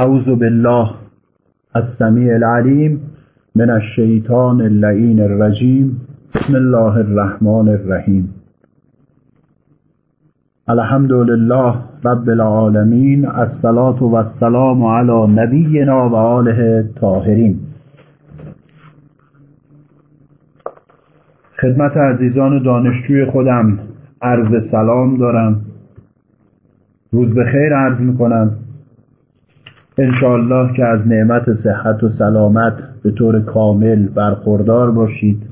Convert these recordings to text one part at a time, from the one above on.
اعوذ بالله السمیع العلیم من الشیطان اللعین الرجیم. بسم الله الرحمن الرحیم. الحمد لله رب العالمین الصلاة و السلام علی نبینا و آله طاهرین. خدمت عزیزان دانشجوی خودم عرض سلام دارم. روز به خیر عرض می‌کنم. انشاءالله که از نعمت صحت و سلامت به طور کامل برخوردار باشید.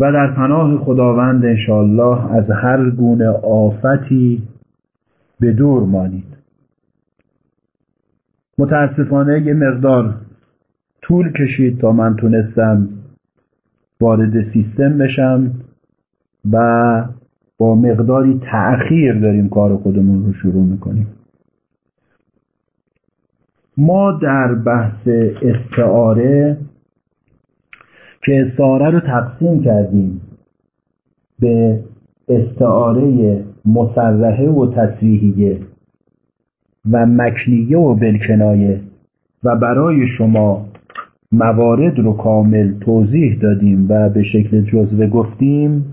و در پناه خداوند انشاءالله از هر گونه آفتی به دور مانید. متاسفانه یه مقدار طول کشید تا من تونستم وارد سیستم بشم و با مقداری تأخیر داریم کار خودمون رو شروع می‌کنیم. ما در بحث استعاره که استعاره رو تقسیم کردیم به استعاره مسرحه و تصریحیه و مکنیه و بلکنایه و برای شما موارد رو کامل توضیح دادیم و به شکل جزوه گفتیم.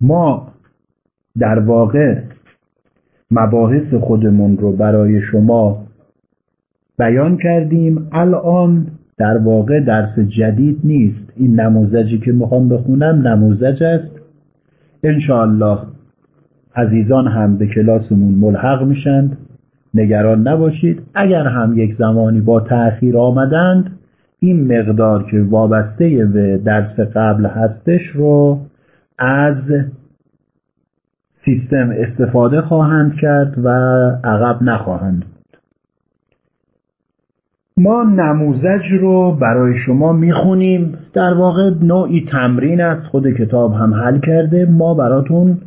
ما در واقع مباحث خودمون رو برای شما بیان کردیم. الان در واقع درس جدید نیست. این نموزجی که می‌خوام بخونم نموزج است. انشاءالله عزیزان هم به کلاسمون ملحق میشند نگران نباشید. اگر هم یک زمانی با تأخیر آمدند این مقدار که وابسته به درس قبل هستش رو از سیستم استفاده خواهند کرد و عقب نخواهند ما نموزج رو برای شما می‌خونیم. در واقع نوعی تمرین است. خود کتاب هم حل کرده. ما براتون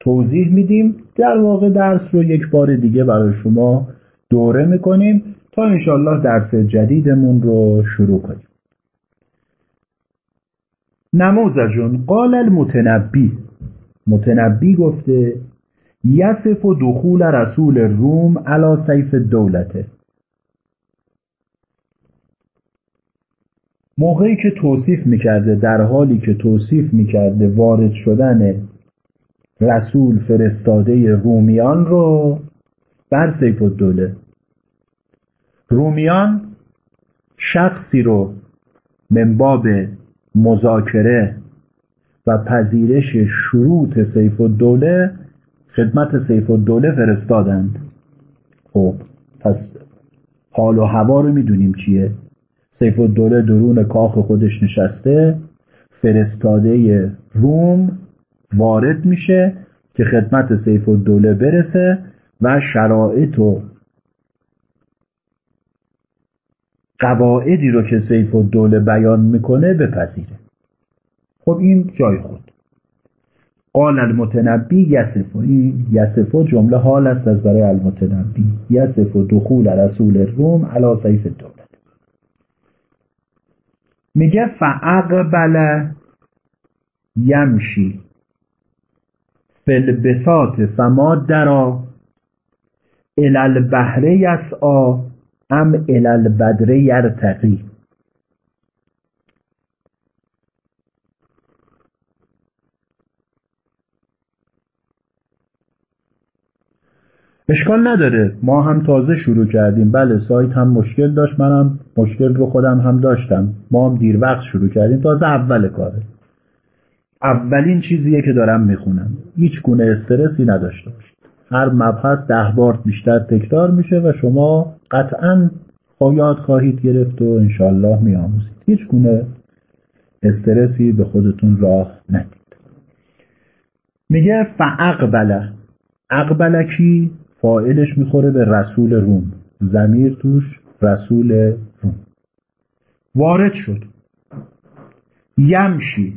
توضیح میدیم. در واقع درس رو یک بار دیگه برای شما دوره می‌کنیم. تا انشالله درس جدیدمون رو شروع کنیم. نموزجون قال المتنبی. متنبی گفته یصف و دخول رسول روم علا سیف دولته. موقعی که توصیف می‌کرده در حالی که توصیف می‌کرده وارد شدن رسول فرستاده رومیان رو بر سیف الدوله. رومیان شخصی رو منباب مذاکره و پذیرش شروط سیف الدوله خدمت سیف الدوله فرستادند. خب پس حال و هوا رو می‌دونیم چیه؟ سیف الدوله درون کاخ خودش نشسته فرستاده روم وارد میشه که خدمت سیف الدوله برسه و شرایط و قواعدی رو که سیف الدوله بیان می‌کنه بپذیره. خب این جای خود. قال المتنبی یصف این یصف جمله حال است از برای المتنبی. یصف دخول رسول روم علی سیف دولت میگه فعقبل یمشی فلبسات فما درا الالبهر یسعا ام الالبدر یرتقی اشکال نداره. ما هم تازه شروع کردیم. بله سایت هم مشکل داشت. منم مشکل رو خودم هم داشتم. ما هم دیر وقت شروع کردیم. تازه اول کاره اولین چیزیه که دارم می‌خونم. هیچ گونه استرسی نداشته باشید. هر مبحث ده بار بیشتر تکرار میشه و شما قطعا یاد خواهید گرفت و انشالله میآموزید هیچ گونه استرسی به خودتون راه ندید. میگه فعقبله اقبله کی؟ فائلش می‌خوره به رسول روم. زمیر توش رسول روم. وارد شد. یمشی.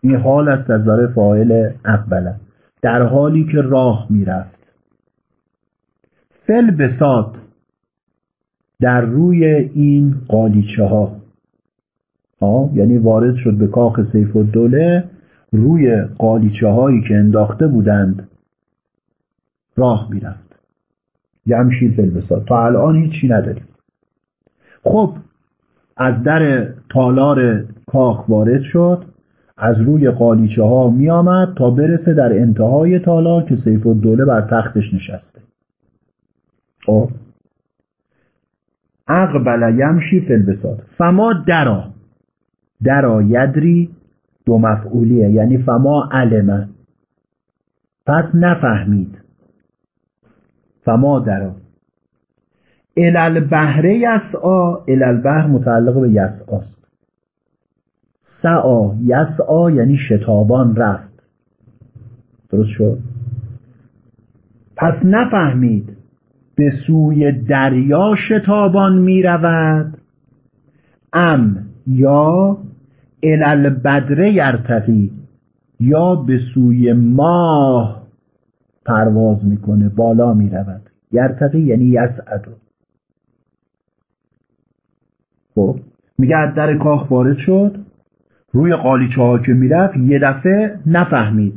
این حال است از برای فاعل اقبله. در حالی که راه می‌رفت. فل بساد در روی این قالیچه ها یعنی وارد شد به کاخ سیف الدوله روی قالیچه هایی که انداخته بودند راه می‌رفت. یمشی فلبسات تا الان هیچی نداریم. خب از در تالار کاخ وارد شد از روی قالیچه ها می آمد تا برسه در انتهای تالار که سیف الدوله بر تختش نشسته. خب اقبل یمشی فلبسات فما درا. درا یدری دو مفعولیه یعنی فما علمه پس نفهمید. فما درا. الالبهره یسعا. الالبهر متعلق به یسعاست سعا. یسعا یعنی شتابان رفت. درست شد؟ پس نفهمید. به سوی دریا شتابان می رود ام یا الالبدره یرتقی یا به سوی ماه پرواز می‌کنه بالا می رود یرتقی یعنی یسعدو. خب میگه از در کاخ وارد شد. روی قالیچه ها که می‌رفت یه دفعه نفهمید.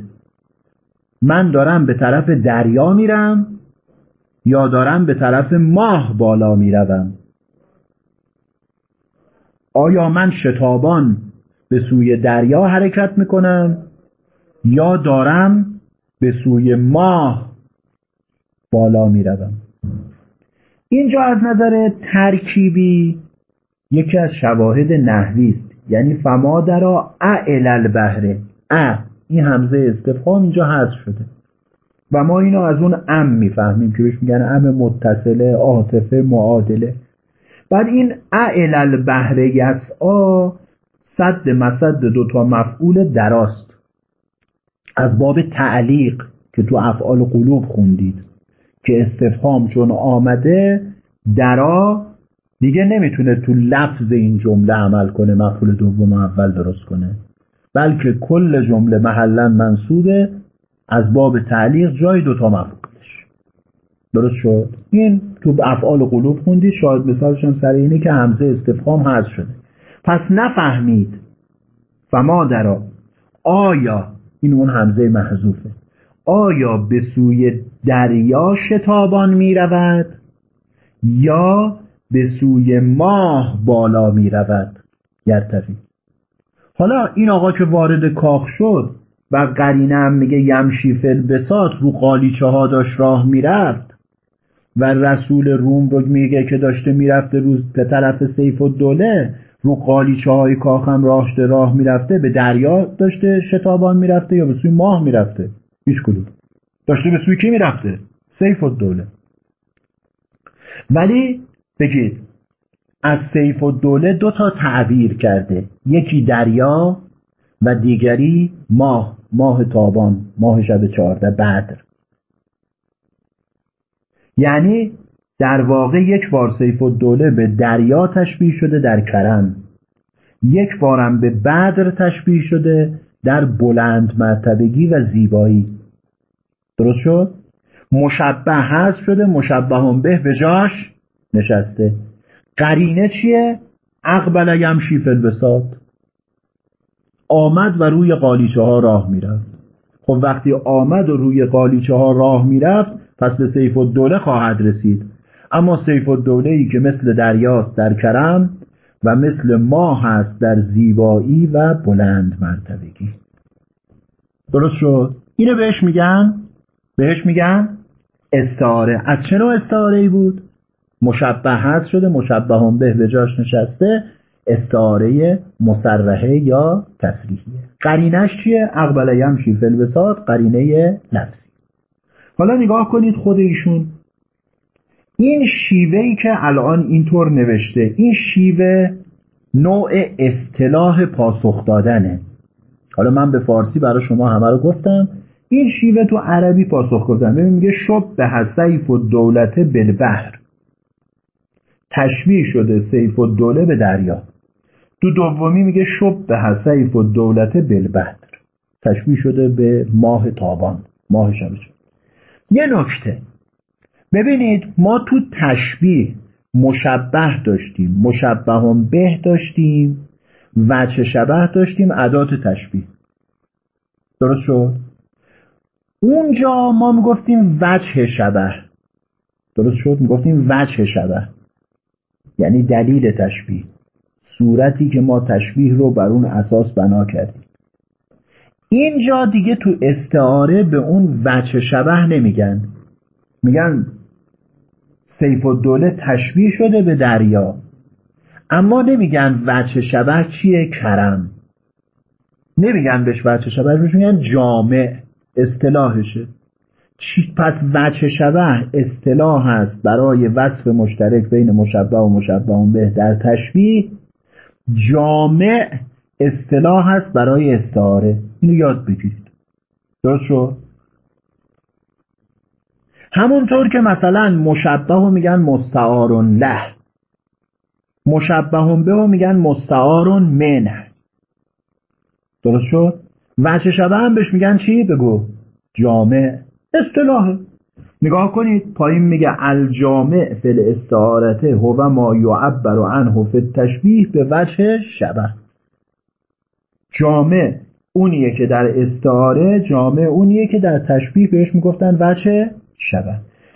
من دارم به طرف دریا میرم. یا دارم به طرف ماه بالا می‌روم؟ آیا من شتابان به سوی دریا حرکت می‌کنم یا دارم به سوی ماه بالا می‌روم؟ اینجا از نظر ترکیبی یکی از شواهد نحوی است یعنی فما درا ا البهره ا این همزه استفهام اینجا حذف شده. و ما اینو از اون ام می‌فهمیم که بهش میگن ام متصله عاطفه معادله. بعد این اعل البهر یسعا صد مسد دوتا مفعول دراست. از باب تعلیق که تو افعال قلوب خوندید که استفهام چون آمده درا دیگه نمی‌تونه تو لفظ این جمله عمل کنه مفعول دوم اول درست کنه. بلکه کل جمله محلا منصوبه از باب تعلیق جای دوتا مفعولش درست شد؟ این تو افعال قلوب خوندید شاید مثالش هم سر اینه که همزه استفهام حذف شده. پس نفهمید. فما درا؟ آیا این اون همزه محذوفه؟ آیا به سوی دریا شتابان می رود یا به سوی ماه بالا می رود یرتفی. حالا این آقا که وارد کاخ شد و قرینه هم میگه یمشی فل بسات رو قالیچه ها داشت راه می‌رفت. و رسول روم رو میگه که داشته می‌رفته روز به طرف سیف و دوله رو قالیچه های کاخم راهشته راه می‌رفته به دریا داشته شتابان می‌رفته یا به سوی ماه می‌رفته. هیچ کدوم. داشته به سوی کی می‌رفته؟ سیف و دوله. ولی بگید از سیف و دوله دو تا تعبیر کرده. یکی دریا و دیگری ماه. ماه تابان ماه شب چهارده بدر. یعنی در واقع یک بار سیف الدوله به دریا تشبیه شده در کرم. یک بارم به بدر تشبیه شده در بلند مرتبگی و زیبایی. درست شد؟ مشبه هست شده مشبه هم به به جاش نشسته. قرینه چیه؟ اقبل یمشی فلبسات آمد و روی قالیچه ها راه می‌رفت. خب وقتی آمد و روی قالیچه ها راه می‌رفت پس به سیف الدوله خواهد رسید. اما سیف الدوله ای که مثل دریاست در کرم و مثل ماه هست در زیبایی و بلند مرتبگی. درست شد؟ اینو بهش میگن؟ بهش میگن استعاره. از چه نوع استعاره ای بود؟ مشبه هست شده مشبه هم به به جاش نشسته. استعاره مسرحه یا تصریحیه. قرینش چیه؟ اقبل یمشی فلبسات قرینه لفظی. حالا نگاه کنید خود ایشون. این شیوه ای که الان اینطور نوشته این شیوه نوع اصطلاح پاسخ دادنه. حالا من به فارسی برای شما همه رو گفتم. این شیوه تو عربی پاسخ گفتن. ببین میگه شب به سیف و دولت بالبحر. تشبیه شده سیف و دوله به دریا. تو دومی میگه شب به حسیف و دولت بالبدر. تشبیه شده به ماه تابان ماه شب یه نکته. ببینید ما تو تشبیه مشبه داشتیم مشبه به داشتیم وجه شبه داشتیم عدات تشبیه. درست شد؟ اونجا ما می‌گفتیم وجه شبه. درست شد؟ می‌گفتیم وجه شبه. یعنی دلیل تشبیه. صورتی که ما تشبیه رو بر اون اساس بنا کردیم. اینجا دیگه تو استعاره به اون وجه شبه نمیگن. میگن سیف و دوله تشبیه شده به دریا. اما نمیگن وجه شبه چیه؟ کرم. نمیگن بهش وجه شبه بهش میگن جامع چی پس وجه شبه اصطلاح هست برای وصف مشترک بین مشبه و مشبه به در تشبیه جامع اصطلاح هست برای استعاره. اینو یاد بگیرید. درست شد؟ همونطور که مثلا مشبه رو میگن مستعارون له. مشبه به میگن مستعارون منه درست شد؟ وجه شبه هم بهش میگن چی؟ بگو. جامع. اصطلاحه. نگاه کنید پایین میگه الجامع فل استعارته هو ما یعبر عنه فی التشبیه به وجه شبه. جامع اونیه که در استعاره جامع اونیه که در تشبیه بهش می‌گفتن وجه شبه.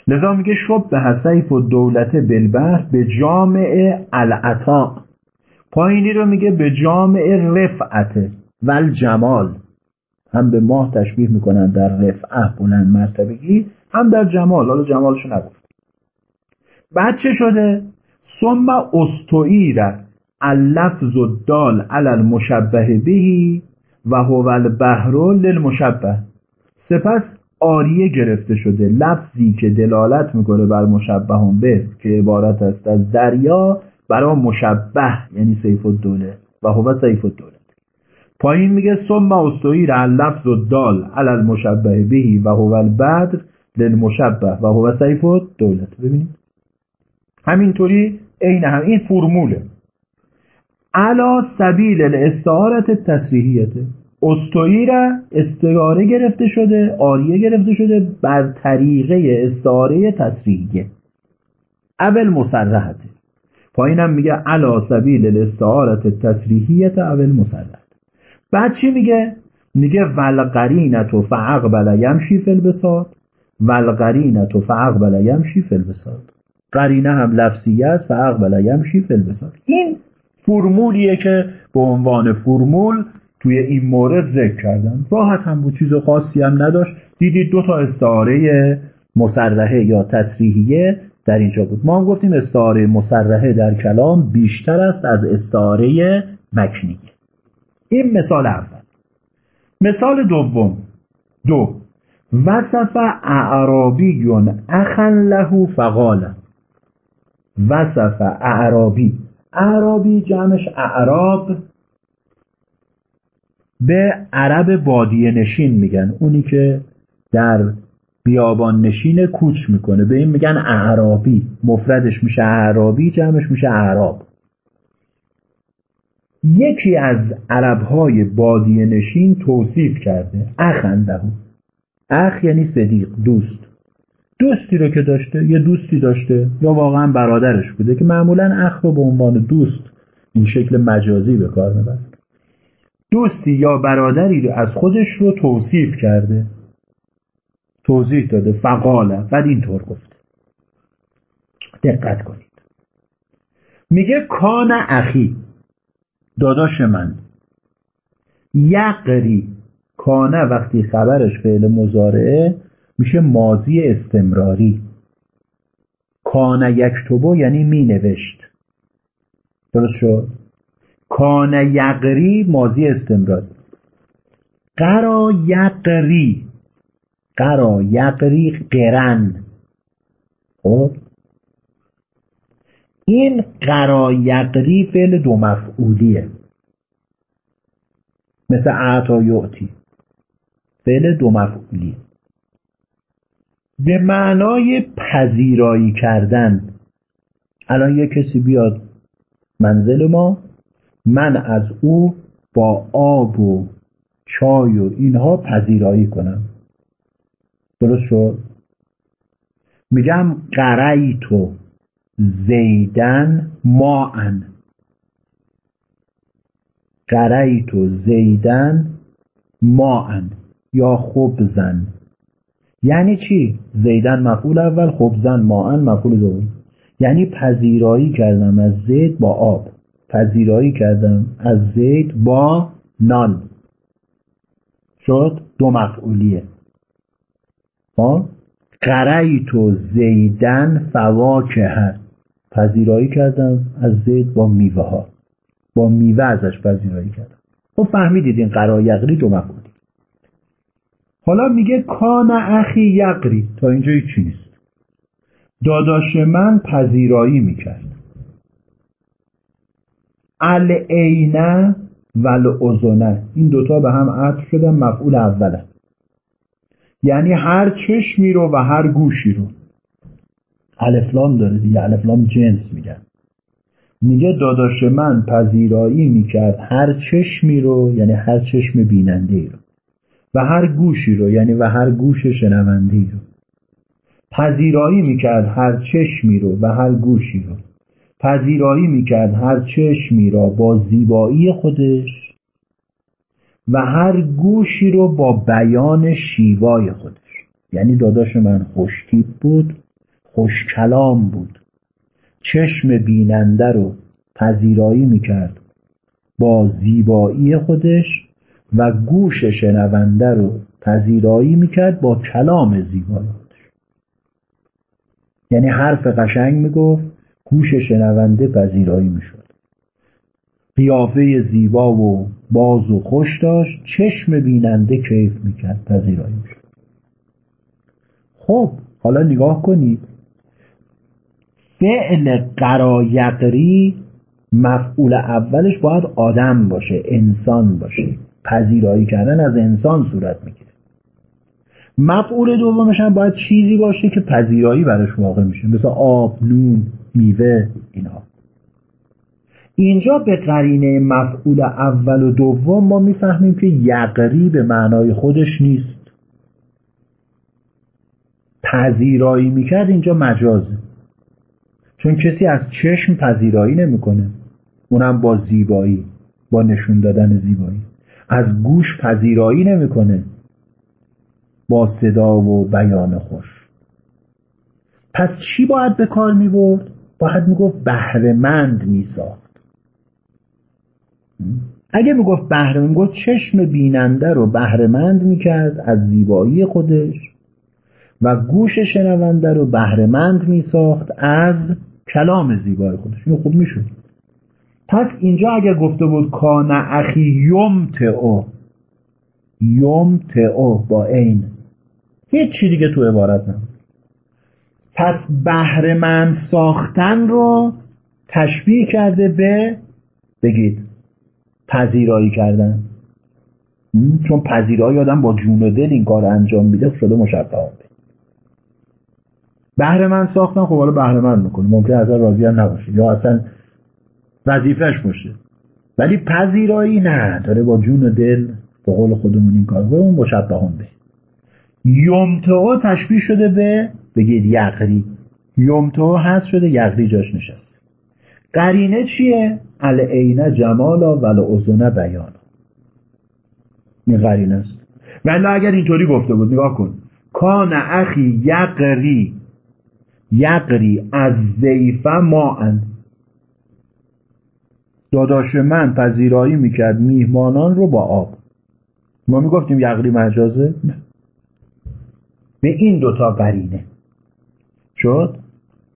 لذا میگه شب به حسیف و دولت بلبر به جامع العطا. پایینی رو میگه به جامع رفعته ول جمال هم به ماه تشبیه می‌کنن در رفعه بلند مرتبگی. هم در جمال حالا جمالشو نگفت بعد چه شده. ثم استوئیر اللفظ الدال علی المشبه بهی و هو البحر للمشبه. سپس آریه گرفته شده. لفظی که دلالت می‌کنه بر مشبه به که عبارت است از دریا برای مشبه یعنی سیف الدوله و هو سیف الدوله. پایین میگه ثم استویر اللفظ الدال علی المشبه بهی و هو البدر للمشبه و هو سیف الدوله ببینید همینطوری عین هم این فرموله. علا سبیل الاستعارت تصریحیته را استعاره گرفته شده آریه گرفته شده بر طریقه استعاره تصریحیه اول مسرحته پایینم میگه علا سبیل الاستعارت تصریحیت اول مسرحت بعد چی میگه؟ میگه ولقرینت و فعقبل یمشی فی البساط. ولقرینت و فعقبل یمشی فی البساط قرینه هم لفظیه است فعقبل یمشی فی البساط این فرمولیه که به عنوان فرمول توی این مورد ذکر کردن راحت هم بود چیز خاصی هم نداشت. دیدید دو تا استعاره مسرحه یا تصریحیه در اینجا بود. ما هم گفتیم استعاره مسرحه در کلام بیشتر است از استعاره مکنیه. این مثال اول. مثال دوم. دو. وصف اعرابی اخن له فقال وصف اعرابی. اعرابی جمعش اعراب به عرب بادیه نشین میگن. اونی که در بیابان نشین کوچ می‌کنه. به این میگن اعرابی. مفردش میشه اعرابی جمعش میشه اعراب. یکی از عربهای بادیه نشین توصیف کرده. اخندهو اخ یعنی صدیق دوست. دوستی رو که داشته یه دوستی داشته یا واقعا برادرش بوده که معمولا اخ رو به عنوان دوست این شکل مجازی به کار می‌بره دوستی یا برادری رو از خودش رو توصیف کرده. توضیح داده. فقاله بعد اینطور گفته دقت کنید. میگه کان اخی. داداش من. یقری. کانه وقتی خبرش فعل مزارعه میشه مازی استمراری. کانه یکتبو یعنی می نوشت درست شد؟ کان یقری مازی استمراری. قرا یقری. قرا یقری قرن. خب؟ این قرا یقری فعل دو مفعولیه. مثل اعتا یعتی فعل دو مفعولیه به معنای پذیرایی کردن الان یه کسی بیاد منزل ما من از او با آب و چای و اینها پذیرایی کنم. درست شد؟ میگم قرعی تو زیدن ماعن قریت زیدن ماعن یا خبزن یعنی چی؟ زیدن مفعول اول خبزن ماعن مفعول دوم. یعنی پذیرایی کردم از زید با آب. پذیرایی کردم از زید با نان. شد دو مفعولیه. ها قریت و زیدن فواکه پذیرایی کردم از زید با میوه ها با میوه ازش پذیرایی کردم. خب فهمیدید این قرایقری دو حالا میگه کان اخی یقری. تا اینجا چی نیست. داداش من پذیرایی می‌کرد. العینه ول ازنه این دوتا به هم عطف شدن مفعول اوله. یعنی هر چشمی رو و هر گوشی رو. الفلام داره دیگه الفلام جنس میگن. میگه داداش من پذیرایی می‌کرد هر چشمی رو یعنی هر چشم بیننده رو. و هر گوشی رو یعنی و هر گوش شنونده رو. پذیرایی می‌کرد هر چشمی رو و هر گوشی رو. پذیرایی می‌کرد هر چشمی را با زیبایی خودش و هر گوشی رو با بیان شیوای خودش. یعنی داداش من خوشتیب بود خوش کلام بود. چشم بیننده رو پذیرایی می‌کرد با زیبایی خودش و گوش شنونده رو پذیرایی می‌کرد با کلام زیبای خودش یعنی حرف قشنگ می‌گفت گوش شنونده پذیرایی می‌شد. قیافه زیبا و باز و خوش داشت چشم بیننده کیف می‌کرد پذیرایی می‌شد. خب حالا نگاه کنید. فعل قرایقری مفعول اولش باید آدم باشه انسان باشه. پذیرایی کردن از انسان صورت می‌گیره. مفعول دومش هم باید چیزی باشه که پذیرایی براش واقع میشه. مثل آب، نون، میوه اینها. اینجا به قرینه مفعول اول و دوم ما می‌فهمیم که یقری به معنای خودش نیست. پذیرایی می‌کرد اینجا مجازه چون کسی از چشم پذیرایی نمی‌کنه. اونم با زیبایی با نشون دادن زیبایی. از گوش پذیرایی نمی‌کنه. با صدا و بیان خوش. پس چی باید به کار می برد؟ باید می گفت بهرهمند می ساخت اگه می گفت بهره می گفت چشم بیننده رو بهرهمند می کرد از زیبایی خودش و گوش شنونده رو بهرهمند می ساخت از کلام زیبای خودش. اینو خوب می شود پس اینجا اگر گفته بود کان اخی یمتعو یمتعو با این هیچ چی دیگه تو عبارت نبود. پس بهرهمند ساختن رو تشبیه کرده به بگید پذیرایی کردن. چون پذیرایی آدم با جون و دل این کار انجام میده شده مشبه بهره ساختن خب حالا بهره من می‌کنه. ممکن اصلا راضی هم نباشه. یا اصلا وظیفش باشه. ولی پذیرایی نه. داره با جون و دل به قول خودمون این کار اون مشبه هم به یومتو تشبیه شده به بگید یقری. یومتو هست شده یقری جاش نشست. قرینه چیه؟ العینه جمالا ول ازونه بیانا. این قرینه است. ولی اگر اینطوری گفته بود نگاه کن. کان اخی یقری. یقری از زیفه ما داداش من پذیرایی می‌کرد میهمانان رو با آب. ما می‌گفتیم یقری مجازه؟ نه. به این دوتا قرینه شد؟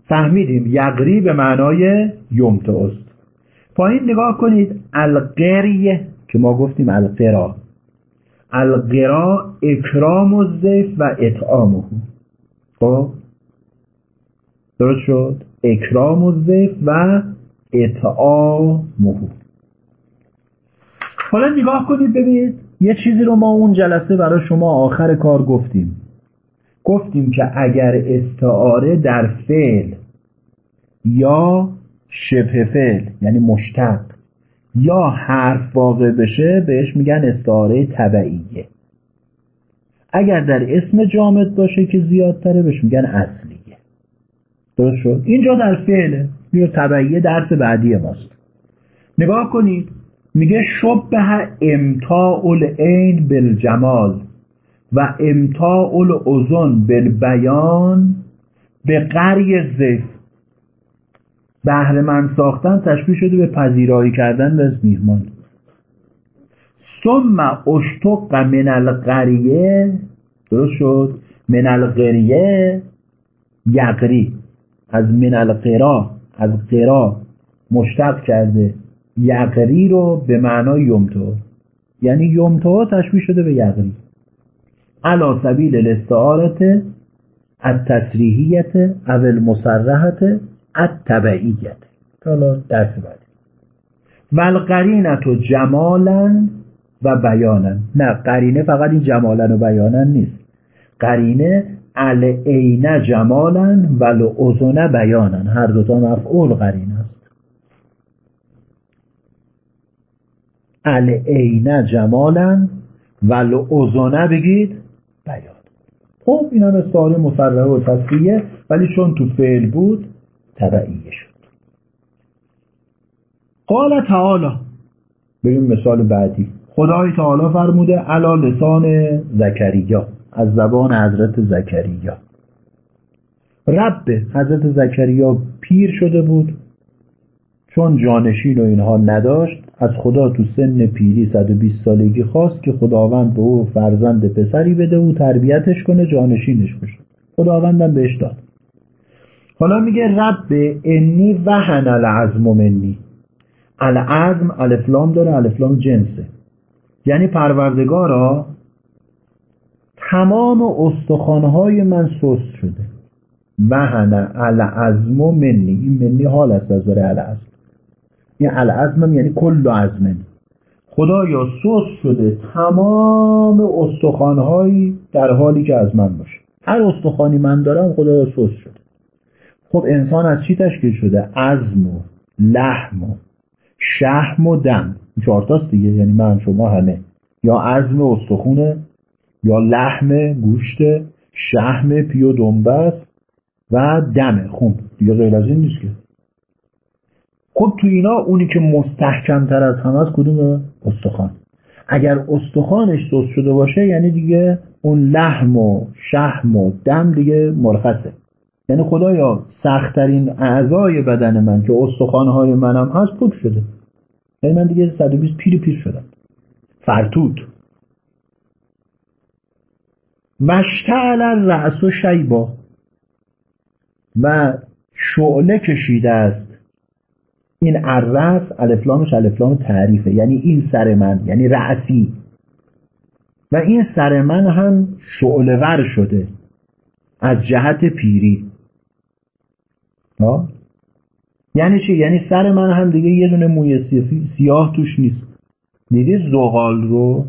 فهمیدیم یقری به معنای یمت است پایین نگاه کنید القریه که ما گفتیم القرا. القرا اکرام و زیف و اطعامه. خب؟ درست شد؟ اکرام و زیف و اطعامه حالا نگاه کنید ببینید یه چیزی رو ما اون جلسه برای شما آخر کار گفتیم. گفتیم که اگر استعاره در فعل یا شبه فعل یعنی مشتق یا حرف واقع بشه بهش میگن استعاره طبعیه اگر در اسم جامد باشه که زیادتره بهش میگن اصلیه. درست شد؟ اینجا در فعله بیا تبعیه درس بعدی ماست. نگاه کنید میگه شبه امتاع العین بالجمال و امتاع الاذن بالبیان به قری زف. بهره ساختن تشبیه شده به پذیرایی کردن از میهمان. ثم اشتق من القریه درست شد؟ من القریه یقری. از من القرا. از قرا مشتق کرده یقری رو به معنای یمتو یعنی یمتو تشبیه شده به یقری. علا سبیل الاستعارت التسریحیت او المصرحت التبعیت. حالا درس بعدی. و جمالا و بیانن. نه قرینه فقط این جمالا و بیانن نیست. قرینه عین جمالا ول ازنه بیانن. هر دوتا مفعول قرینه است. عین جمالا ول ازنه بگید بیان. خب این هم استعاره مصرحه و تصریه ولی چون تو فعل بود تبعیه شد. قال تعالی بریم مثال بعدی. خدای تعالی فرموده علا لسان زکریا. از زبان حضرت زکریا. رب حضرت زکریا پیر شده بود چون جانشین و اینها نداشت از خدا تو سن پیری 120 سالگی خواست که خداوند به او فرزند پسری بده و تربیتش کنه جانشینش بشه. خداوندم بهش داد. حالا میگه رب انی وهن العزم منی. العزم الفلام داره الفلام جنسه. یعنی پروردگارا تمام استخوانهای من سست شده. وهن العزم منی. این منی حال است از داره العزم. این العزم یعنی کل عزم. خدایا سست شده تمام استخوانهایی در حالی که از من باشه. هر استخوانی من دارم خدایا سست شده. خب انسان از چی تشکیل شده؟ عزم و لحم و شحم و دم. چهارتاست دیگه یعنی من شما همه. یا عزم استخونه یا لحم گوشت شحم پی و دنبست و دم خون. دیگه غیر از این نیست که. خب تو اینا اونی که مستحکم تر از همه از کدوم؟ استخوان. اگر استخوانش سست شده باشه یعنی دیگه اون لحم و شحم و دم دیگه مرخصه. یعنی خدایا سختترین اعضای بدن من که استخوانهای منم هست پوک شده. یعنی من دیگه 120 پیر پیر شدم. فرتود. مشتعل رأس و شیبا. و شعله کشیده است. این الرأس الفلامش الفلام تعریفه. یعنی این سر من یعنی رأسی. و این سر من هم شعله ور شده. از جهت پیری. ها؟ یعنی چی؟ یعنی سر من هم دیگه یه دونه موی سیاه توش نیست. دیدید زغال رو؟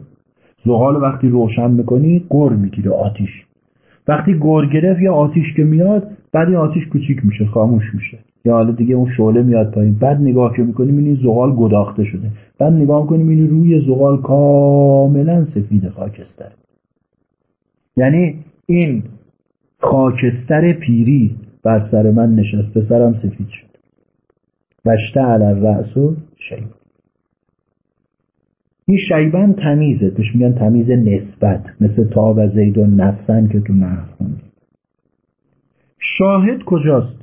زغال وقتی روشن می‌کنی گر می‌گیره آتیش. وقتی گر گرفت یا آتیش که میاد بعد این آتیش کوچیک میشه خاموش میشه. یا حالا دیگه اون شعله میاد پایین. بعد نگاه که می‌کنیم این زغال گداخته شده. بعد نگاه می‌کنیم این روی زغال کاملا سفید خاکستر. یعنی این خاکستر پیری بر سر من نشسته سرم سفید شد. وشته علی الرأس و شیب این شیبن تمیزه بهش میگن تمیز نسبت مثل تا و زید و نفسن که تو نحو خوندیم شاهد کجاست؟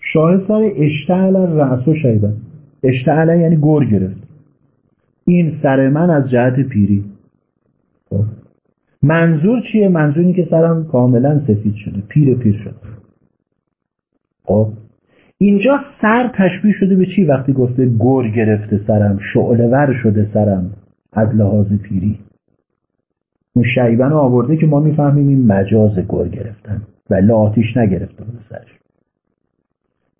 شاهد سر اشتعل رأس و شیبن اشتعل یعنی گر گرفت. این سر من از جهت پیری. خب. منظور چیه؟ منظور که سرم کاملا سفید شده پیر پیر شده. خب. اینجا سر تشبیه شده به چی وقتی گفته گر گرفته سرم شعله ور شده سرم از لحاظ پیری؟ اون شیبن آورده که ما می‌فهمیم این مجاز گر گرفتن ولی آتیش نگرفته بود سرش.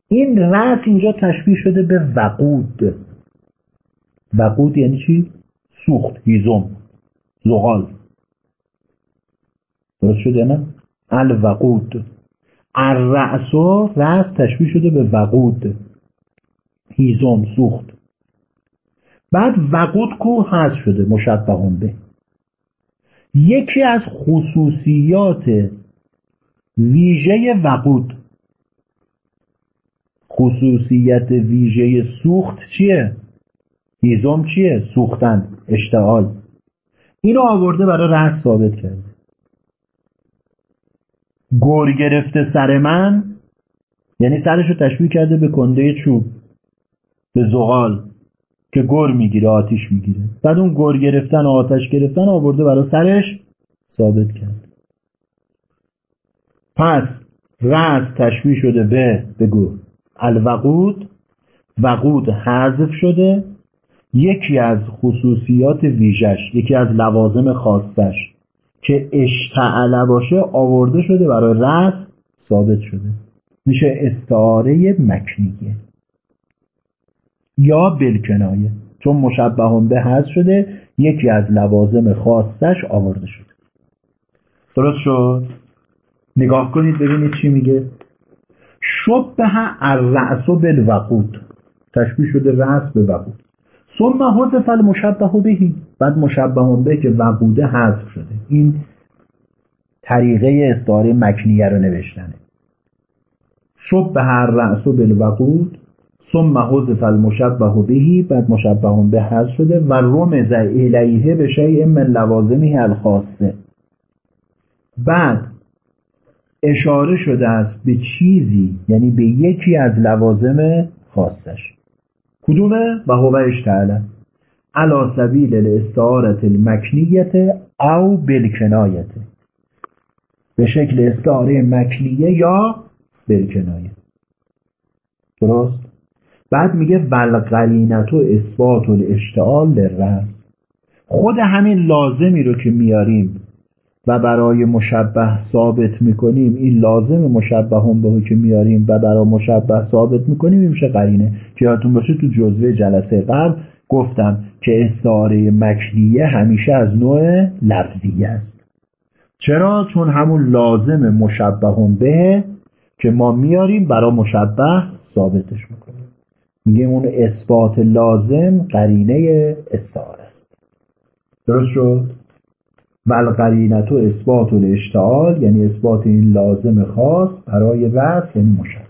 این رأس اینجا تشبیه شده به وقود. وقود یعنی چی؟ سوخت هیزم زغال. درست شده نه؟ الوقود. الرأسو رأس تشبیه شده به وقود. هیزم سوخت. بعد وقود کو هست شده مشبهون به. یکی از خصوصیات ویژه وقود. خصوصیت ویژه سوخت چیه؟ هیزم چیه؟ سوختن اشتعال. اینو آورده برای رأس ثابت کرده. گور گرفته سر من یعنی سرش رو تشبیه کرده به کنده چوب به زغال که گر می‌گیره آتیش می‌گیره. بعد اون گر گرفتن و آتش گرفتن آورده برای سرش ثابت کرد. پس رأس تشبیه شده به بگو الوقود وقود حذف شده. یکی از خصوصیات ویژش یکی از لوازم خاصش. که اشتعله باشه آورده شده برای رأس ثابت شده. میشه استعاره مکنیه. یا بلکنایه چون مشبه به هست شده یکی از لوازم خاصش آورده شده. درست شد؟ نگاه کنید ببینید چی میگه. شبه الرأس بالوقود. تشبیه شده رأس به وقود. ثم حذف المشبه بهی بعد مشبه به که وقوده حذف شده. این طریقه استعاره مکنیه رو نوشتنه. شبه الرأس بالوقود ثم حذف المشبه بهی بعد مشبه به حذف شده و رمز الیه به شیء من لوازمه الخاصه. بعد اشاره شده است به چیزی یعنی به یکی از لوازم خاصش. کدومه؟ و هو اشتعله. علا سبیل الاستعارت المکنیت او بالکنایت به شکل استعاره مکنیه یا بالکنایه. درست؟ بعد میگه ولقرینت و اثبات الاشتعال للرس خود همین لازمی رو که میاریم و برای مشبه ثابت می‌کنیم این لازم مشبه هم به که میاریم و برای مشبه ثابت می‌کنیم این میشه قرینه. که یادتون باشه تو جزوه جلسه قبل گفتم که استعاره مکنیه همیشه از نوع لفظیه است. چرا؟ چون همون لازم مشبه به که ما میاریم برای مشبه ثابتش می‌کنیم. میگه اون اثبات لازم قرینه استعاره است. درست شد؟ والقرینت و اثبات الاشتعال یعنی اثبات این لازم خاص برای رأس یعنی مشبه.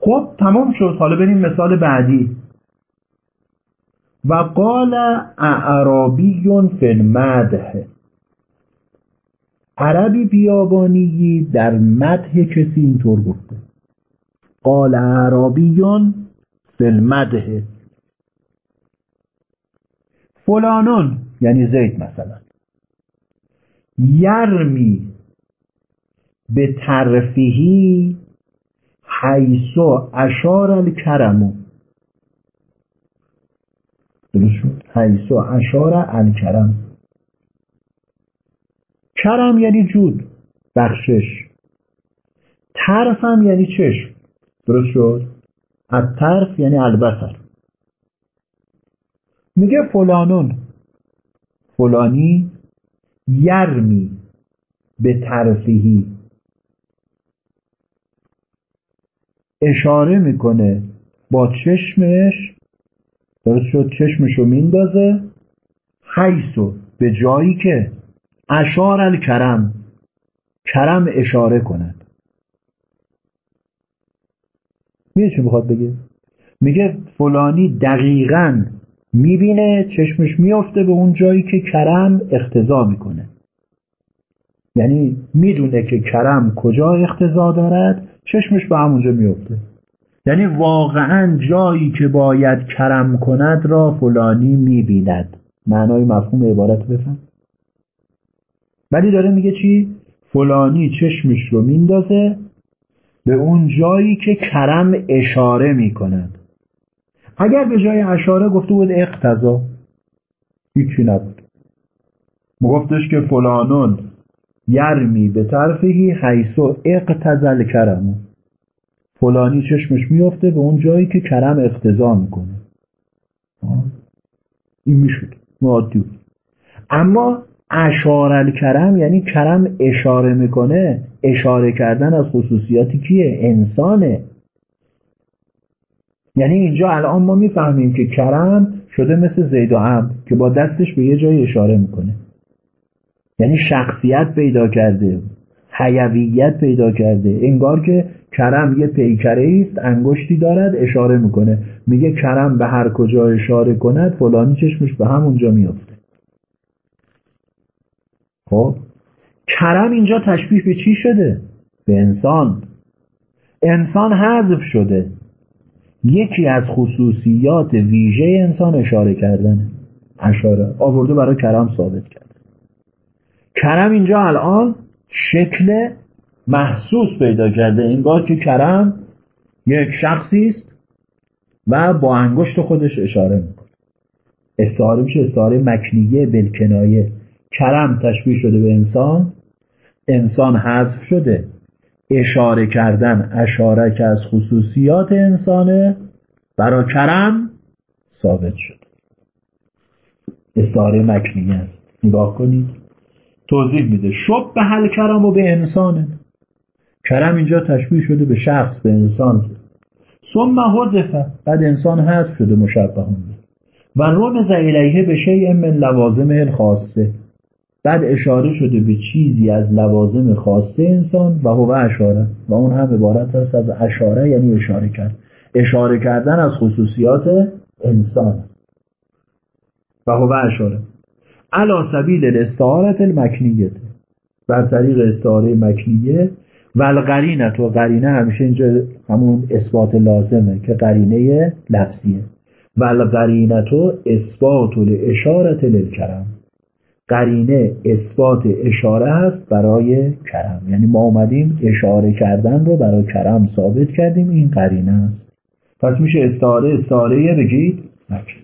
خب تمام شد. حالا بریم مثال بعدی. و قال اعرابی فی المدح. عربی بیابانی در مدح کسی اینطور گفته قال اعرابی فی المدح. فلانون یعنی زید مثلا. یرمی به طرفهی حیثو اشار الکرمو. درست شد. حیثو اشار الکرم. کرم یعنی جود بخشش. طرفم یعنی چشم. درست شد؟ از طرف یعنی البسر میگه فلانون. فلانی یرمی به طرفهی اشاره می‌کنه با چشمش درست شد چشمشو میندازه. حیثو به جایی که اشار الکرم کرم اشاره کند. میگه چی می‌خواد بگه؟ میگه فلانی دقیقا می‌بینه چشمش میافته به اون جایی که کرم اختزا می‌کنه. یعنی می‌دونه که کرم کجا اختزا دارد چشمش به همونجا میفته یعنی واقعا جایی که باید کرم کند را فلانی می‌بیند. معنای مفهوم عبارت بفهم. ولی داره میگه چی؟ فلانی چشمش رو میندازه به اون جایی که کرم اشاره می‌کند. اگر به جای اشاره گفته بود اقتضا هیچی نبود. مگفتش که فلانون یرمی به طرفهی حیثو اقتزل کرمو فلانی چشمش میفته به اون جایی که کرم اقتضا می‌کنه. این می‌شد. معادی اما اشار کرم یعنی کرم اشاره می‌کنه اشاره کردن از خصوصیاتی کیه؟ انسانه. یعنی اینجا الان ما می‌فهمیم که کرم شده مثل زید و عم که با دستش به یه جای اشاره می‌کنه. یعنی شخصیت پیدا کرده. حیویت پیدا کرده. انگار که کرم یه پیکره است انگشتی دارد اشاره می‌کنه. میگه کرم به هر کجا اشاره کند فلانی چشمش به همونجا میفته خب؟ کرم اینجا تشبیه به چی شده؟ به انسان. انسان حذف شده. یکی از خصوصیات ویژه انسان اشاره کردنه اشاره. آورده برای کرم ثابت کرده. کرم اینجا الان شکل محسوس پیدا کرده. انگار که کرم یک شخصی است و با انگشت خودش اشاره می‌کنه. استعاره میشه استعاره مکنیه بلکنایه کرم تشبیه شده به انسان. انسان حذف شده. اشاره کردن اشاره که از خصوصیات انسانه برا کرم ثابت شد استعاره مکنیه است. نگاه کنید. توضیح میده. شب به حل کرم و به انسانه کرم اینجا تشبیه شده به شخص به انسان. ثم حذفه بعد انسان حذف شده مشبه و رمز الیه به شیء من لوازم الخاصه. بعد اشاره شده به چیزی از لوازم خاصه انسان و هو اشاره. و اون هم عبارت است از اشاره یعنی اشاره کرد. اشاره کردن از خصوصیات انسان. و هو اشاره. علا سبیل الاستعارت المکنیت. بر طریق استعاره مکنیه. و و قرینه همیشه اینجا همون اثبات لازمه که قرینه لفظیه. و القرینت و اثبات للکرم. قرینه اثبات اشاره هست برای کرم. یعنی ما اومدیم اشاره کردن رو برای کرم ثابت کردیم این قرینه است. پس میشه استعاره استعاره بگید؟ مکنی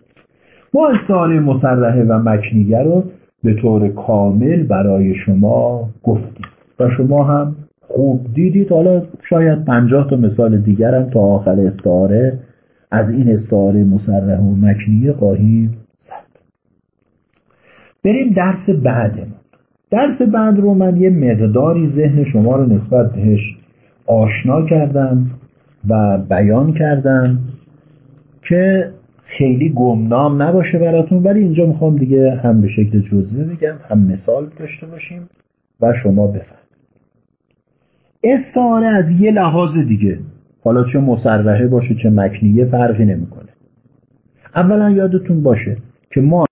ما استعاره مسرحه و مکنیه رو به طور کامل برای شما گفتیم. و شما هم خوب دیدید. حالا شاید پنجاه تا مثال دیگرم تا آخر استعاره. از این استعاره مسرحه و مکنیه خواهیم بریم درس بعدمون درس بعد رو من یه مقداری ذهن شما رو نسبت بهش آشنا کردم و بیان کردم که خیلی گمنام نباشه براتون ولی اینجا می‌خوام دیگه هم به شکل جزوه بگم هم مثال داشته باشیم و شما بفهم استعاره از یه لحاظ دیگه حالا چه مسرحه باشه چه مکنیه فرقی نمی‌کنه. اولا یادتون باشه که ما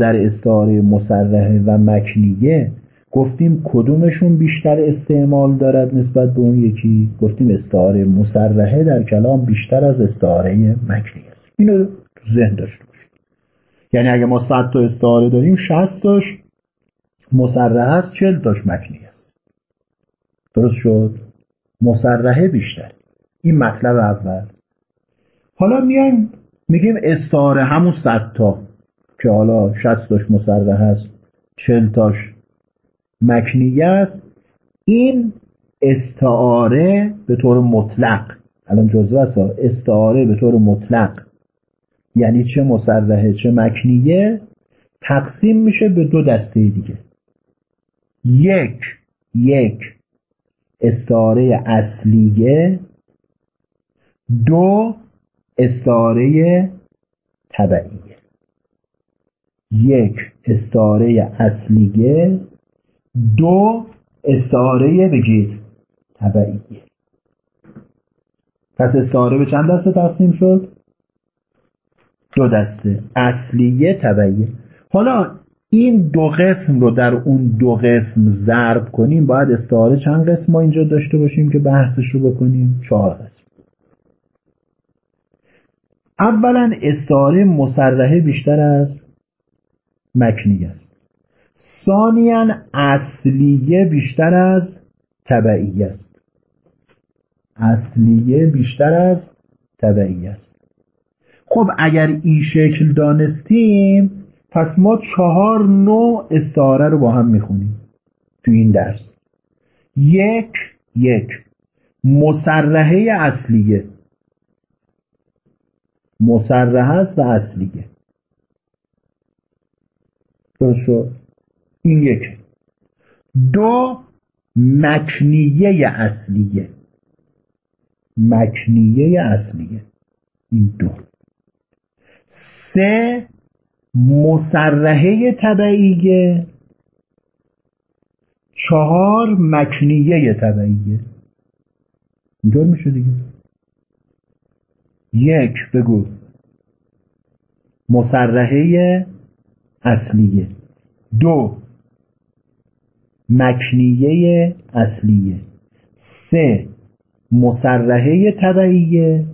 در استعاره مسرحه و مکنیه گفتیم کدومشون بیشتر استعمال دارد نسبت به اون یکی؟ گفتیم استعاره مسرحه در کلام بیشتر از استعاره مکنیه. است اینو ذهن داشته باشید یعنی اگه ما 100 تا استعاره داریم 60 تاش مسرحه است 40 تاش مکنیه است. درست شد؟ مسرحه بیشتر. این مطلب اول. حالا میایم میگیم استعاره همون 100 تا که حالا 60 تاش مسرح هست 40 تاش مکنیه است. این استعاره به طور مطلق الان جزوه است استعاره به طور مطلق یعنی چه مسرحه چه مکنیه تقسیم میشه به دو دسته دیگه. یک یک استعاره اصلیه دو استعاره طبعیه یک استعاره اصلیه دو استعاره بگید طبعیه پس استعاره به چند دسته تقسیم شد؟ دو دسته اصلیه طبعیه حالا این دو قسم رو در اون دو قسم ضرب کنیم باید استعاره چند قسم ما اینجا داشته باشیم که بحثش رو بکنیم؟ چهار قسم. اولا استعاره مسرحه بیشتر از مکنی است. ثانیا اصلیه بیشتر از طبعی است. اصلیه بیشتر از طبعی است. خب اگر این شکل دانستیم پس ما چهار نوع استعاره رو با هم می‌خونیم تو این درس. یک یک. مسرحه اصلیه. مسرحه است و اصلیه. درست این یک. دو مکنیه اصلیه. مکنیه اصلیه. این دو. سه مسرحه طبعیه چهار مکنیه طبعیه اینطور میشه دیگه. یک بگو. مسرحه اصلیه. دو مکنیه اصلیه. سه مسرحه طبعیه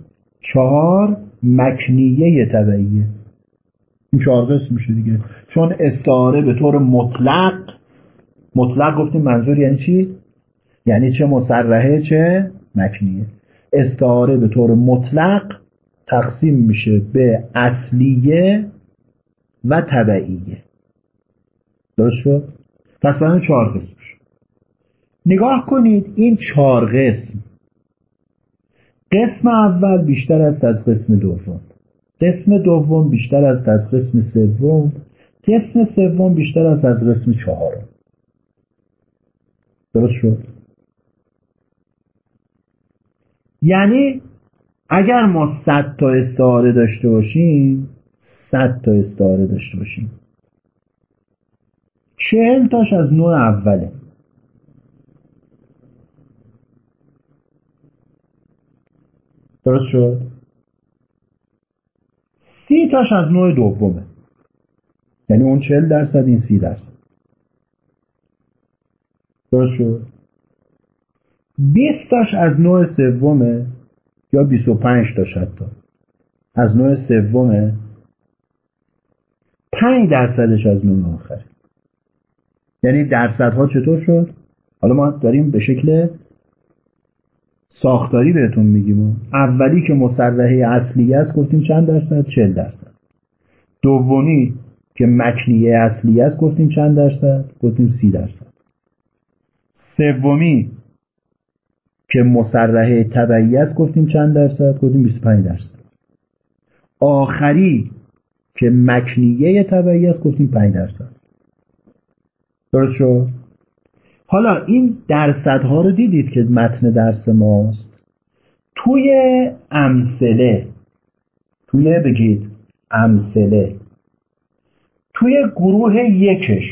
چهار مکنیه طبعیه این چهار قسم میشه دیگه. چون استعاره به طور مطلق مطلق گفتیم منظور یعنی چی؟ یعنی چه مسرحه چه مکنیه. استعاره به طور مطلق تقسیم میشه به اصلیه و طبعیه. درست شد؟ پس باید چهار قسم شد نگاه کنید این چهار قسم. قسم اول بیشتر است از قسم دوم. قسم دوم بیشتر است از قسم سوم قسم سوم بیشتر است از قسم چهارم. درست شد؟ یعنی اگر ما صد تا استعاره داشته باشیم صد تا استعاره داشته باشیم. چهل تاش از نوع اوله. درست شد؟ سی تاش از نوع دومه. یعنی اون چهل درصد این سی درصد. درست شد؟ بیستاش از نوع سومه یا بیست و پنج تاش حتی. از نوع سومه پنج درصدش از نوع آخره. یعنی درصدها چطور شد؟ حالا ما داریم به شکل ساختاری بهتون میگیم. اولی که مسرحه اصلی است گفتیم چند درصد؟ 40 درصد. دومی که مکنیه اصلی است گفتیم چند درصد؟ گفتیم سی درصد. سومی که مسرحه تبعی است گفتیم چند درصد؟ گفتیم 25 درصد. آخری که مکنیه تبعی است گفتیم 5 درصد. درست شد؟ حالا این درصدها رو دیدید که متن درس ماست؟ توی امثله توی بگید امثله توی گروه یکش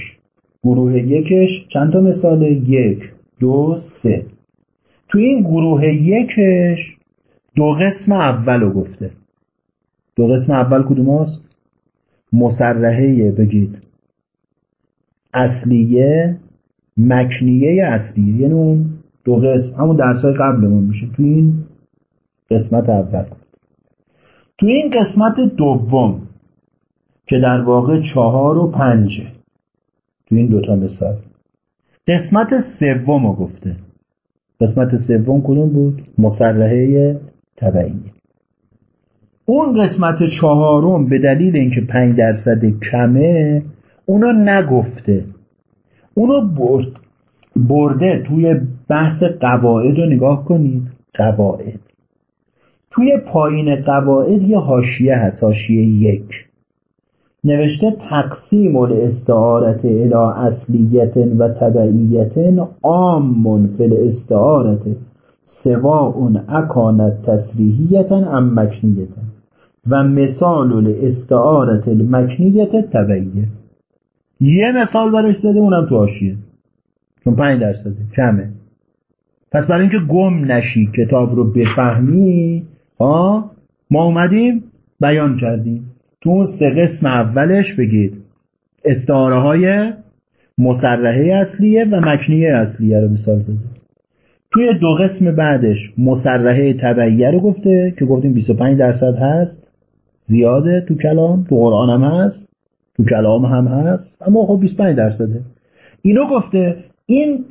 گروه یکش چند تا مثال یک دو سه. توی این گروه یکش دو قسم اول رو گفته. دو قسم اول کدوم هست؟ مسرحه بگید. اصلیه مکنیه اصلیه یعنی اون دو قسم همون درسای قبلمون میشه. تو این قسمت اول. تو این قسمت دوم که در واقع چهار و پنجه تو این دوتا مثال قسمت سوم رو گفته. قسمت سوم کدوم بود؟ مسلحه طبعیه اون قسمت چهارم به دلیل اینکه پنج درصد کمه اونا نگفته اونو برد برده توی بحث قواعد رو نگاه کنید. قواعد. توی پایین قواعد یه حاشیه هست حاشیه یک. نوشته تقسیم الاستعارت الى اصلیت و تبعیت عام فی الاستعارت سواء اکانت تصریحیت ام مکنیت و مثال الاستعارت المکنیت تبعیه یه مثال برش داده اونم تو حاشیه چون پنج درصده کمه. پس برای اینکه گم نشی کتاب رو بفهمی ها ما اومدیم بیان کردیم. تو سه قسم اولش بگید. استعاره های مسرحه اصلیه و مکنیه اصلیه رو مثال زده توی دو قسم بعدش مسرحه تبعیه رو گفته که گفتیم 25 درصد هست. زیاده تو کلام تو قرآن هم هست. تو کلام هم هست اما خب 25 درصده. اینو گفته این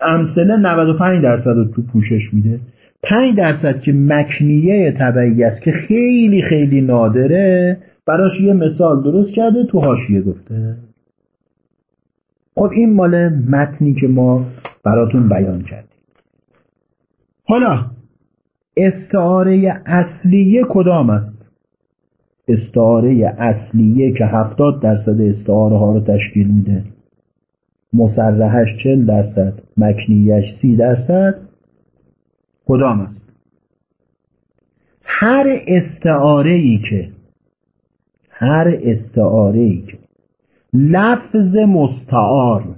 امثله 95 درصد رو تو پوشش میده. 5 درصد که مکنیه طبعی است که خیلی خیلی نادره براش یه مثال درست کرده تو حاشیه گفته. خب این مال متنی که ما براتون بیان کردیم. حالا استعاره اصلیه کدام است؟ استعاره اصلیه که هفتاد درصد استعاره ها رو تشکیل میده. مسرحش چل درصد مکنیش سی درصد. کدام است؟ هر استعاره ای که هر استعاره ای که لفظ مستعار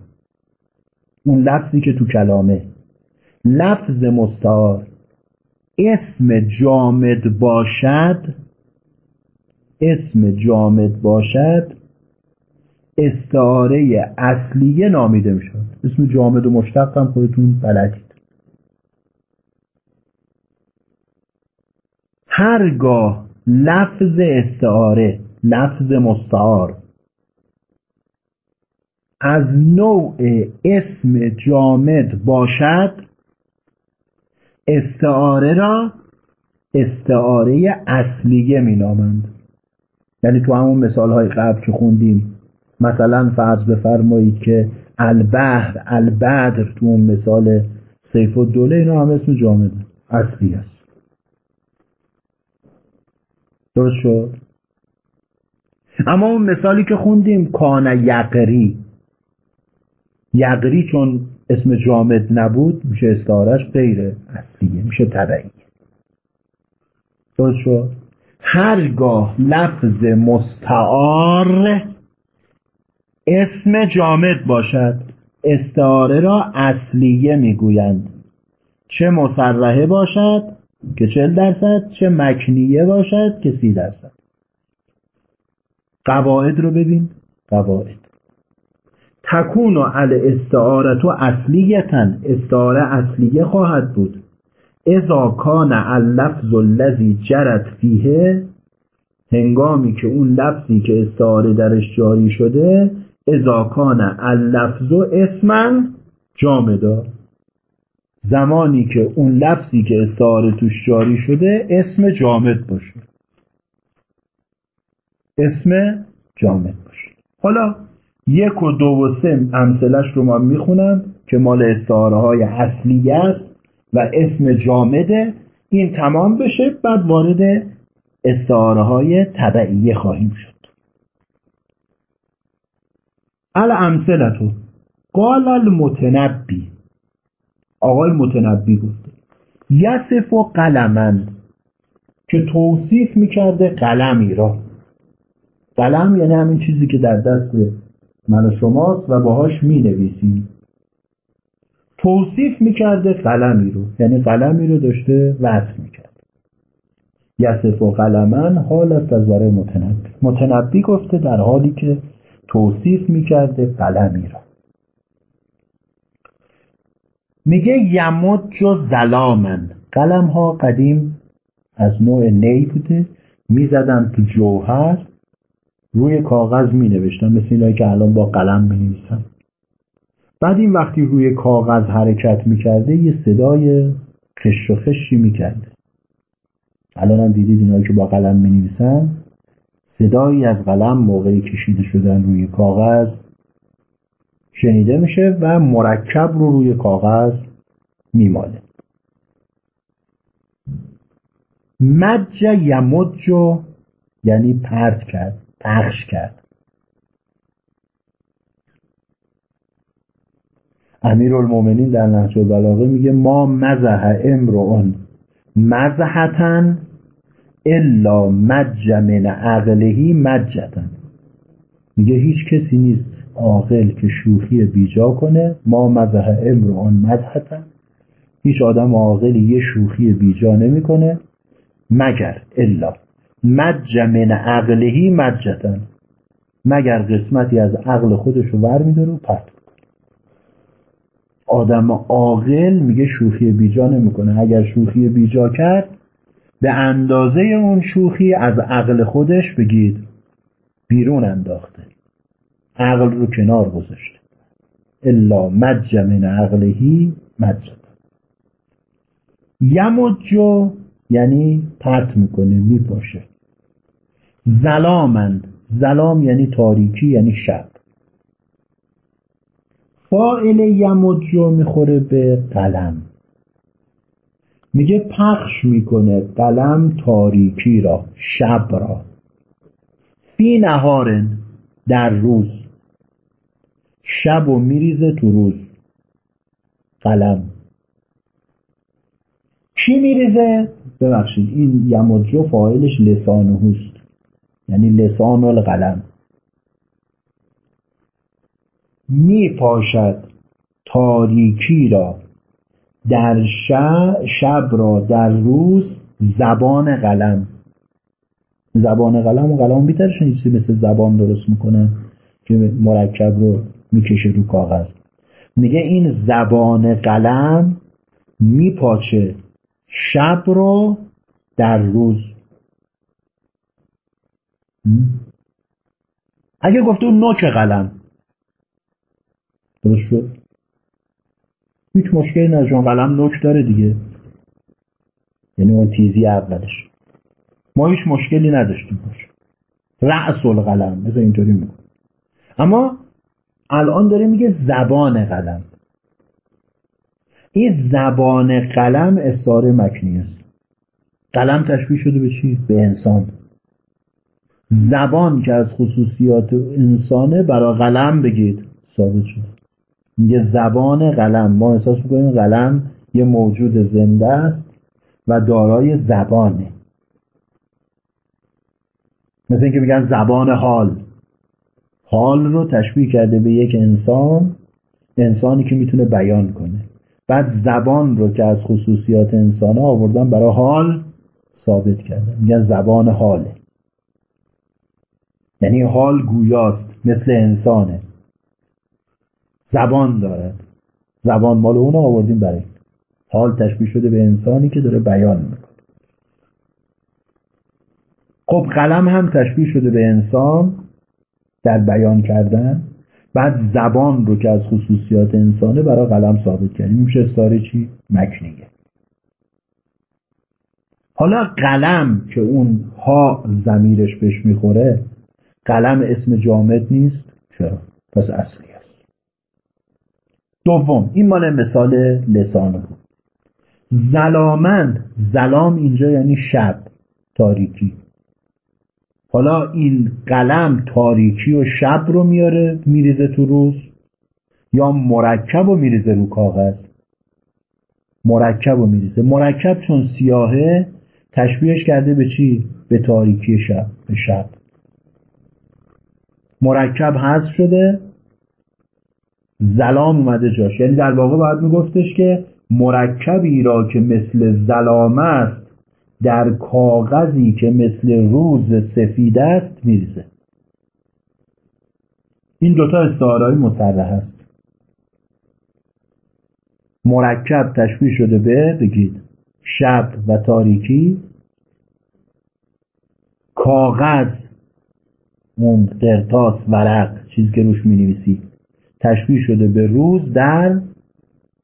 اون لفظی که تو کلامه لفظ مستعار اسم جامد باشد اسم جامد باشد استعاره اصلیه نامیده می‌شد اسم جامد و مشتق هم خودتون بلدید. هرگاه لفظ استعاره لفظ مستعار از نوع اسم جامد باشد استعاره را استعاره اصلیه مینامند. یعنی تو همون مثال های قبل که خوندیم مثلا فرض بفرمایید که البهر البدر تو اون مثال سیف و دوله اینا هم اسم جامد اصلی است. درست شد؟ اما اون مثالی که خوندیم کان یقری. یقری چون اسم جامد نبود میشه استعارش غیر اصلیه میشه طبعی درست شد؟ هرگاه لفظ مستعار اسم جامد باشد استعاره را اصلیه می‌گویند. چه مصرحه باشد که چل درصد چه مکنیه باشد که سی درصد. قواعد رو ببین. قواعد. تکون و ال استعارت و اصلیتن استعاره اصلیه خواهد بود. اذا کان اللفظ الذی جرت فیه هنگامی که اون لفظی که استعاره درش جاری شده اذا کان اللفظ اسما جامدا زمانی که اون لفظی که استعاره توش جاری شده اسم جامد باشه. اسم جامد باشه. حالا یک و دو و سه امثلش رو ما می‌خونم که مال استعاره های اصلی است. و اسم جامده این تمام بشه بعد وارد استعاره های طبعیه خواهیم شد. الامثلتو قال المتنبی. آقای متنبی گفته یصف و قلمن که توصیف می‌کرده قلمی را. قلم یعنی همین چیزی که در دست من و شماست و باهاش می نویسیم توصیف می‌کرده قلمی رو. یعنی قلمی رو داشته وصف می‌کرد. یصف و قلمن حال است از برای متنبی. متنبی گفته در حالی که توصیف می‌کرده قلمی را. میگه یمد و زلامن قلم ها قدیم از نوع نی بوده. می‌زدن تو جوهر. روی کاغذ می نوشتن مثل اینایی که الان با قلم می نویسن بعد این وقتی روی کاغذ حرکت می‌کرده یه صدای خش و خشی می‌کرده الان هم دیدید اینایی که با قلم می نویسن صدایی از قلم موقعی کشیده شدن روی کاغذ. شنیده میشه و مرکب رو روی کاغذ میماله. مج یمج یعنی پرت کرد پخش کرد. امیر المومنین در نهج البلاغه میگه ما مزح امرؤن مزحتن الا مج من عقلهی مجتن. میگه هیچ کسی نیست عاقل که شوخی بیجا کنه. ما مزح امرؤن مزحتن. هیچ آدم عاقلی یه شوخی بیجا نمی‌کنه. مگر الا مج من عقلهی مجتن. مگر قسمتی از عقل خودش رو ور میداره و پرت. آدم عاقل میگه شوخی بیجا نمی‌کنه. اگر شوخی بیجا کرد به اندازه اون شوخی از عقل خودش بگید بیرون انداخته. عقل رو کنار گذاشته. الا مج من عقلهی مجد یمجو یعنی پرت می‌کنه میپاشه. زلامند زلام یعنی تاریکی یعنی شب. فائل یمجو می‌خوره به قلم. میگه پخش می‌کنه قلم تاریکی را شب را. فی نهارن در روز. شب و میریزه تو روز. قلم. کی میریزه؟ ببخشید این یمجو فاعلش لسانهوست یعنی لسان القلم. می پاشد تاریکی را. در شب, را در روز زبان قلم. زبان قلم و قلم بیترش نیست مثل زبان درست می‌کنن که مرکب رو می‌کشه رو کاغذ. میگه این زبان قلم میپاچه شب رو در روز. اگه گفته اون نوک قلم. درست شد؟ هیچ مشکلی نداره چون قلم نوک داره دیگه. یعنی اون تیزی اولش. ما هیچ مشکلی نداشتیم باشه رأس القلم. مثل اینطوری میگه اما الان داره میگه زبان قلم. این زبان قلم اصاره مکنی است. قلم تشبیه شده به چی؟ به انسان. زبان که از خصوصیات انسانه برای قلم بگید ثابت شد. میگه زبان قلم. ما احساس می‌کنیم قلم یه موجود زنده است و دارای زبانه. مثل اینکه میگن زبان حال. حال رو تشبیه کرده به یک انسان انسانی که می‌تونه بیان کنه. بعد زبان رو که از خصوصیات انسان آوردن برای حال ثابت کرده. میگن زبان حاله. یعنی حال گویاست مثل انسانه. زبان دارد زبان مال اون آوردیم برای حال تشبیه شده به انسانی که داره بیان می‌کنه. خب قلم هم تشبیه شده به انسان در بیان کردن. بعد زبان رو که از خصوصیات انسانه برای قلم ثابت کردیم. میشه استاره چی؟ مکنیه. حالا قلم که اون ها زمیرش بهش می‌خوره قلم اسم جامد نیست. چرا؟ پس اصلی دوم این مال مثال لسانه بود. زلامن زلام اینجا یعنی شب تاریکی. حالا این قلم تاریکی و شب رو میاره میریزه تو روز؟ یا مرکب رو میریزه رو کاغذ؟ مرکب رو میریزه. مرکب چون سیاهه تشبیهش کرده به چی؟ به تاریکی شب به شب. مرکب حذف شده زلام اومده جاش. یعنی در واقع باید میگفتش که مرکبی را که مثل زلام است در کاغذی که مثل روز سفید است میریزه. این دوتا استعارهای مسلح است. مرکب تشبیه شده به بگید شب و تاریکی. کاغذ اون قرتاس ورق چیزی که روش می نویسی تشبیه شده به روز در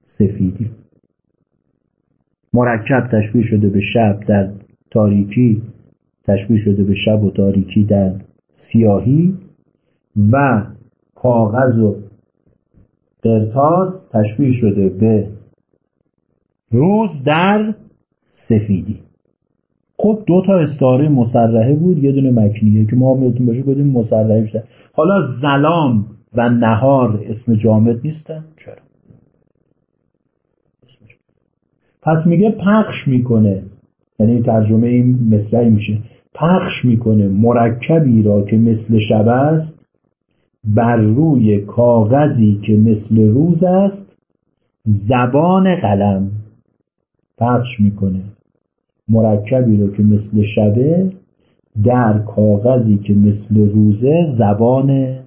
سفیدی. مرکب تشبیه شده به شب در تاریکی تشبیه شده به شب و تاریکی در سیاهی و کاغذ و قرتاس تشبیه شده به روز در سفیدی. خب دو تا استعاره مسرحه بود یه دونه مکنیه که ما میتون باشه بدیم مسرحه بشه حالا زلام و نهار اسم جامد نیستن. چرا؟ پس میگه پخش می‌کنه. یعنی ترجمه این مصرعی میشه. پخش می‌کنه مرکبی را که مثل شب است بر روی کاغذی که مثل روز است زبان قلم پخش می‌کنه. مرکبی رو که مثل شبه در کاغذی که مثل روزه زبان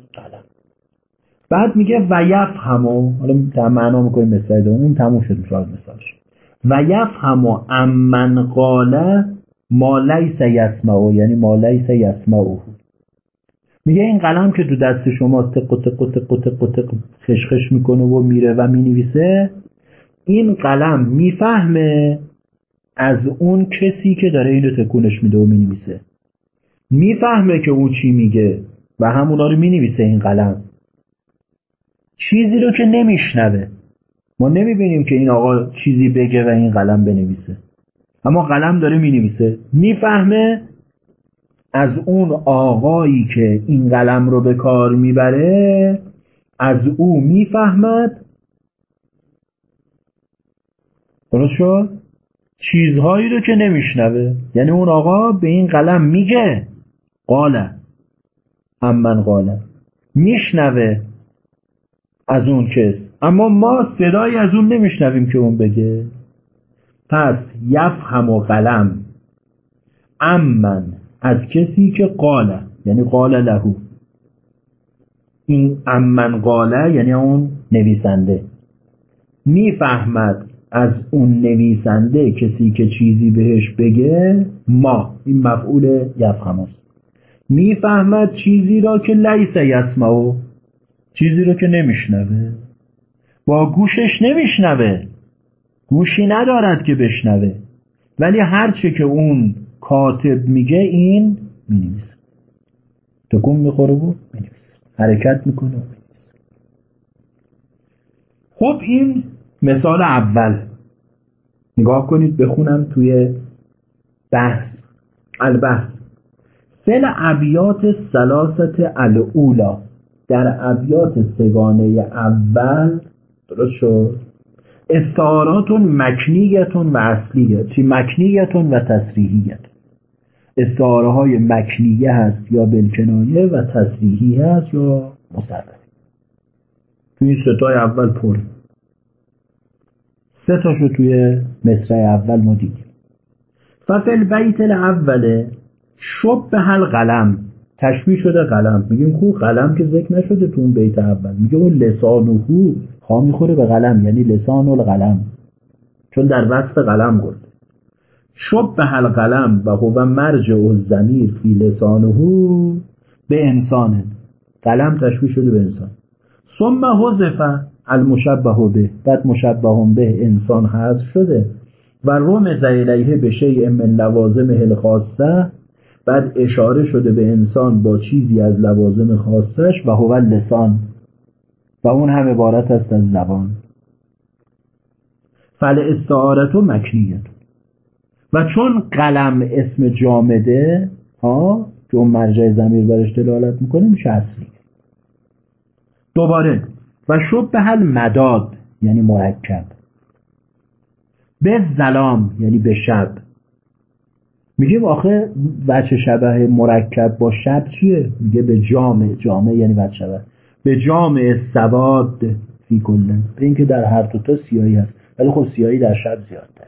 بعد میگه و همو حالا در معنا می‌کنیم مثل اون تموم شد میشه مثالش. و یفهم امن قاله ما لیس یسمعو یعنی ما لیس یسمعو. میگه این قلم که تو دست شماست تق تق تق تق تق خشخش می‌کنه و میره و می‌نویسه این قلم می‌فهمه از اون کسی که داره اینو تکونش میده و می‌نویسه. می‌فهمه که اون چی میگه و همونا رو می‌نویسه این قلم. چیزی رو که نمیشنوه. ما نمی‌بینیم که این آقا چیزی بگه و این قلم بنویسه. اما قلم داره می‌نویسه. می‌فهمه از اون آقایی که این قلم رو به کار می‌بره از او می‌فهمد درست شد؟ چیزهایی رو که نمیشنوه. یعنی اون آقا به این قلم میگه. قاله. امن قاله. میشنوه از اون کس. اما ما صدایی از اون نمیشنویم که اون بگه. پس یفهم و قلم. امن از کسی که قاله یعنی قال لهو این امن قاله یعنی اون نویسنده. می‌فهمد از اون نویسنده کسی که چیزی بهش بگه ما. این مفعول یفهم است. می‌فهمد چیزی را که لیس یسمعو. چیزی را که نمیشنوه. با گوشش نمیشنوه. گوشی ندارد که بشنوه. ولی هرچه که اون کاتب میگه این می‌نویسه. تکون می‌خوره و می‌نویسه. حرکت می‌کنه و می‌نویسه. خب این مثال اول. نگاه کنید بخونم توی بحث. البحث. فل ابیات سلاست الاولا در ابیات سگانه اول درست شد؟ استعاراتون مکنیتون و اصلیه. چی؟ مکنیتون و تصریحیت. استعاره های مکنیه هست یا بلکنایه و تصریحی هست یا مصرف تو این ستای اول پر. سه تاشو توی مصرع اول ما دیدیم. ففل بیت اوله شب به هل قلم. تشبیه شده قلم. میگیم کو قلم که ذکر نشده تو اون بیت اول. میگه اون لسانوهو ها می‌خوره به قلم یعنی لسان القلم چون در وصف قلم گفت. شب به هل قلم و هو مرجع و زمیر فی لسانهو به انسانه قلم تشبیه شده به انسان. ثم حذف المشبه به. بعد مشبه به انسان حذف شده. و روم الیه به شیء من لوازم الخاصه بعد اشاره شده به انسان با چیزی از لوازم خاصش و هو لسان و اون هم عبارت است از زبان. فل استعارت و مکنیت. و چون قلم اسم جامده ها اون مرجع زمیر برش دلالت می‌کنه میشه اصلی دوباره. و به حل مداد یعنی مرکب. به زلام یعنی به شب. میگه آخه بچه شبه مرکب با شب چیه؟ میگه به جامع جامع یعنی بچه شبه. به جامع سواد فی کلن به اینکه در هر دو تا سیاهی هست. ولی خب سیاهی در شب زیادتر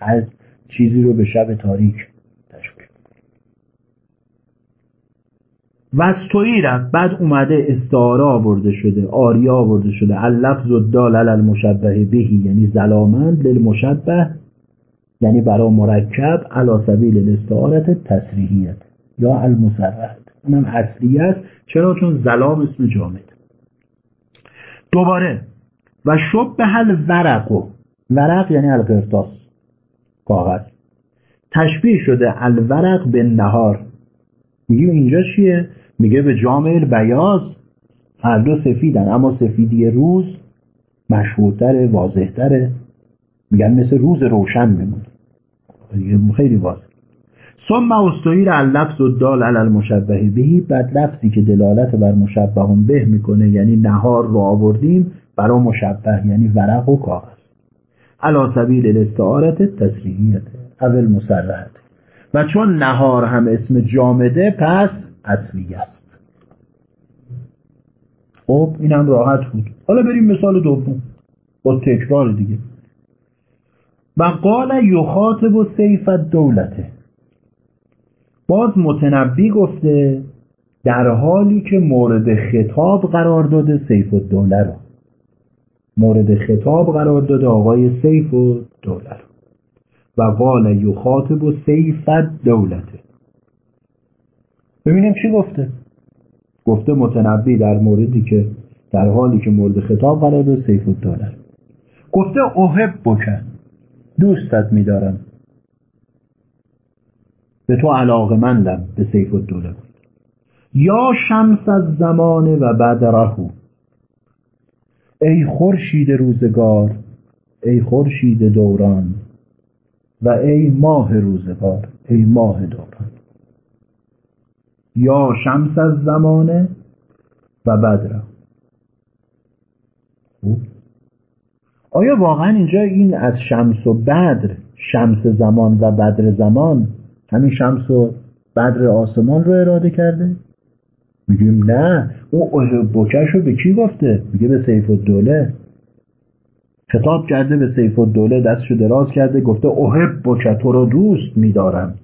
هر چیزی رو به شب تاریک تشکیل. را بعد اومده استعاره آورده شده آریا آورده شده. اللفظ و دال المشبه بهی یعنی زلامند للمشبه یعنی برای مرکب علا سبیل الاستعارت تصریحیت یا المسرحت اونم اصلی است. چرا؟ چون زلام اسم جامد. دوباره. و شب به حل ورقو ورق یعنی القرطاس. کاغذ. تشبیه شده الورق به نهار. میگیم اینجا چیه؟ میگه به جامع بیاز هر دو سفیدن. اما سفیدی روز مشهورتره واضحتره. میگن مثل روز روشن میمونه. خیلی واضح. ثم استویر اللفظ و دال علی المشبه بهی بعد لفظی که دلالت بر مشبه به می‌کنه یعنی نهار رو آوردیم برای مشبه یعنی ورق و کاغذ. علا سبیل الاستعارت تصریحیت اول مسرحت. و چون نهار هم اسم جامده پس اصلی است. خب اینم راحت بود. حالا بریم مثال دوم. با تکرار دیگه. و قال یخاطب سیف دولته باز متنبی گفته در حالی که مورد خطاب قرار داده سیف و دوله رو. مورد خطاب قرار داده آقای سیف و دوله رو. و قال یخاطب و سیف دولته ببینیم چی گفته. گفته متنبی در موردی که در حالی که مورد خطاب قرار داده سیف و دوله گفته اوهب بکن دوستت میدارم. به تو علاقه مندم به سیف الدوله. یا شمس از زمان و بدرهو ای خورشید روزگار ای خورشید دوران. و ای ماه روزگار ای ماه دوران. یا شمس از زمانه و بدره. خوب؟ آیا واقعا اینجا این از شمس و بدر شمس زمان و بدر زمان همین شمس و بدر آسمان رو اراده کرده؟ میگیم نه. او احبکش رو به کی گفته؟ میگه به سیف الدوله. خطاب کرده به سیف الدوله دستشو دراز کرده گفته احبک تو رو دوست میدارم.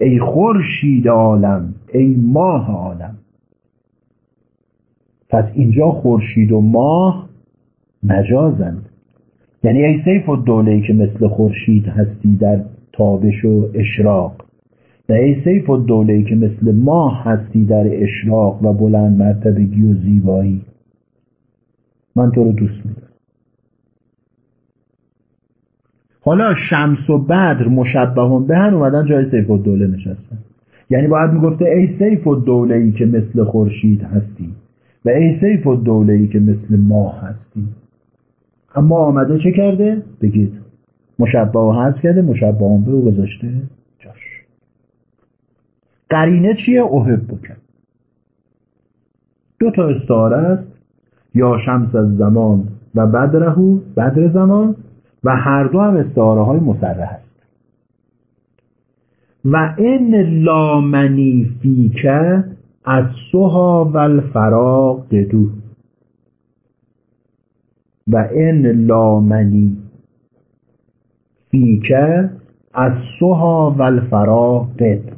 ای خورشید عالم ای ماه عالم. پس اینجا خورشید و ماه مجازند یعنی ای سیف الدوله که مثل خورشید هستی در تابش و اشراق. و ای سیف الدوله که مثل ماه هستی در اشراق و بلند مرتبگی و زیبایی. من تو رو دوست میدارم. حالا شمس و بدر مشبهون به هم اومدن جای سیف الدوله نشستن. یعنی باید می‌گفته ای سیف الدوله ای که مثل خورشید هستی و ای سیف الدوله ای که مثل ماه هستی. اما آمده چه کرده؟ بگید. مشبه و حذف کرده مشبه به او گذاشته. جاش. قرینه چیه؟ اوهب بکن. دو تا استعاره است. یا شمس از زمان و بدرهو بدر زمان. و هر دو هم استعاره های مسره است. و این لامنی فیکه از سوها و الفراق ددو و این لامنی فیکه از سوها و الفراق دد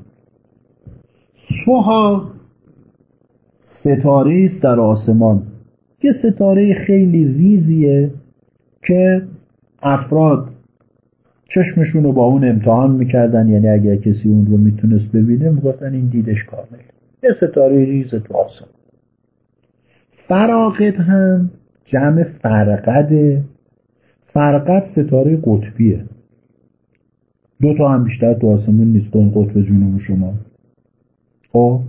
سوها ستاره است در آسمان یه ستاره خیلی ریزیه که افراد چشمشون رو با اون امتحان می‌کردن. یعنی اگر کسی اون رو می‌تونست ببینه می‌گفتن این دیدش کامل یه ستاره ریز تو آسمان. فراقد هم جمع فرقده فرقد ستاره قطبیه. دو تا هم بیشتر تو آسمون نیست کن قطب جنوب شما. خب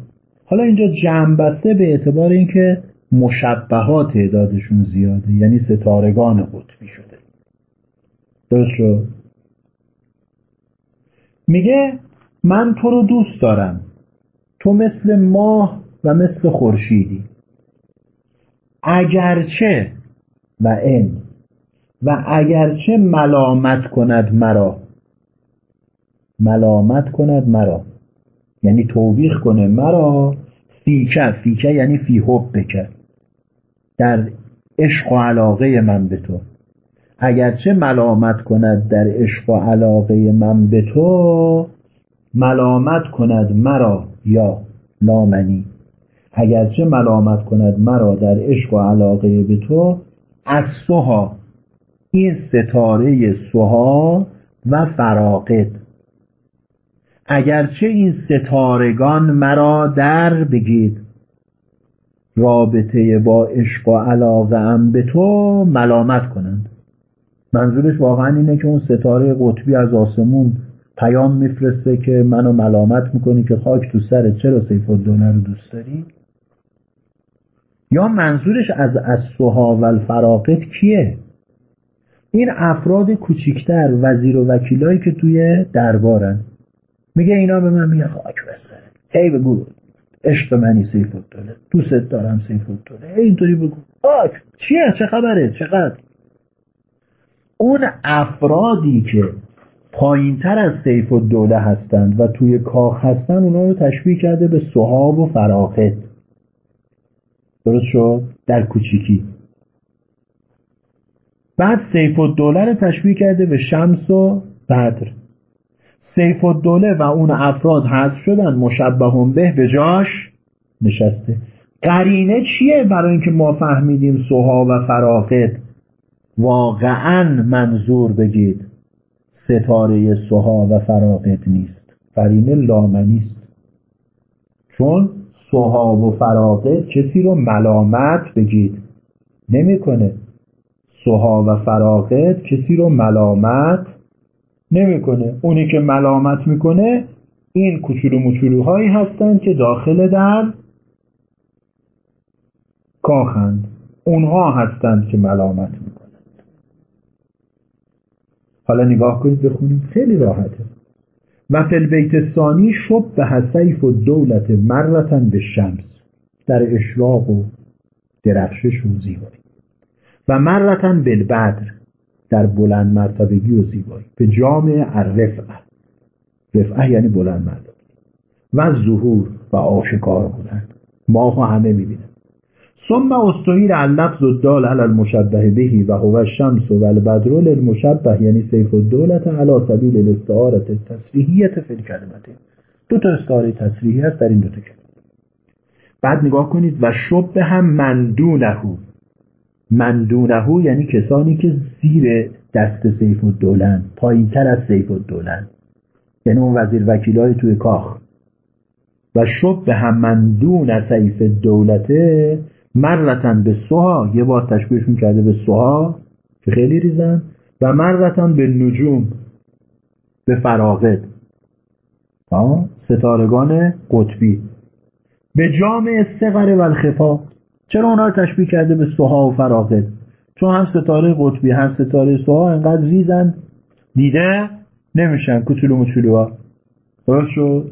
حالا اینجا جمع بسته به اعتبار اینکه مشبهات تعدادشون زیاده یعنی ستارگان قطبی شده. درست شد؟ میگه من تو رو دوست دارم. تو مثل ماه و مثل خورشیدی. اگرچه و این و اگرچه ملامت کند مرا. ملامت کند مرا. یعنی توبیخ کنه مرا فیکه فیکه یعنی فی حب بکر در عشق و علاقه من به تو. اگرچه ملامت کند در عشق و علاقه من به تو ملامت کند مرا یا لامنی. اگرچه ملامت کند مرا در عشق و علاقه به تو از سوها. این ستاره سوها و فراقد اگرچه این ستارگان مرا در بگید رابطه با عشق و علاقه ام به تو ملامت کنند. منظورش واقعا اینه که اون ستاره قطبی از آسمون پیام میفرسته که منو ملامت می‌کنی که خاک تو سرت چرا سیف الدوله رو دوست داری؟ یا منظورش از اسوها و الفراقت کیه؟ این افراد کوچیکتر وزیر و وکیلایی که توی دربارن. میگه اینا به من میگه خاک بسره هی بگو عشق منی سیف الدوله. دوست دارم سیف الدوله. اینطوری بگو. خاک. چیه؟ چه خبره؟ چقدر؟ اون افرادی که پایین تر از سیف و هستند و توی کاخ هستند اونا رو تشبیه کرده به صحاب و فراخت درست شد؟ در کوچیکی. بعد سیف و دوله رو تشبیه کرده به شمس و بدر. سیف و دوله و اون افراد حذف شدن مشبه به به جاش نشسته. قرینه چیه برای اینکه ما فهمیدیم سوها و فراخت واقعا منظور بگید؟ ستاره سوها و فراقد نیست. قرینه لامنی است. چون سوها و فراقد کسی رو ملامت بگید. نمی‌کنه. سوها و فراقد کسی رو ملامت نمی‌کنه. اونی که ملامت می‌کنه این کوچولو موچولوهایی هستند که داخل در کاخند. اونها هستند که ملامت می‌کنند حالا نگاه کنید بخونیم خیلی راحته. و فی البیت ثانی شب به حسیف و دولت مرتن به شمس در اشراق و درخشش و زیبایی. و مرتن بالبدر در بلند مرتبگی و زیبایی. به جامع الرفعه. رفعه یعنی بلند مرتبگی و ظهور و آشکار بودن. ماه همه می‌بینن. ثم استهیر اللفظ الدال علی المشبه بهی و هو الشمس و البدر للمشبه یعنی سیف الدولت علی سبیل الاستعارت تصریحیت فی الکلمت دو تا استعاره تصریحی هست در این دو تا کلمه. بعد نگاه کنید و شبه هم من دونه. من دونه یعنی کسانی که زیر دست سیف الدولن پایینتر از سیف الدولن یعنی اون وزیر وکیلای توی کاخ. و شبه هم من دون سیف الدوله مرتن به سوها یه بار تشبیهشون کرده به سوها که خیلی ریزن و مرتن به نجوم به فراغد ستارگان قطبی. به جامع سقر و الخفا چرا اونا رو تشبیه کرده به سوها و فراغد چون هم ستاره قطبی هم ستاره سوها انقدر ریزن. دیده نمیشن کوچولو مچولوها درست شد؟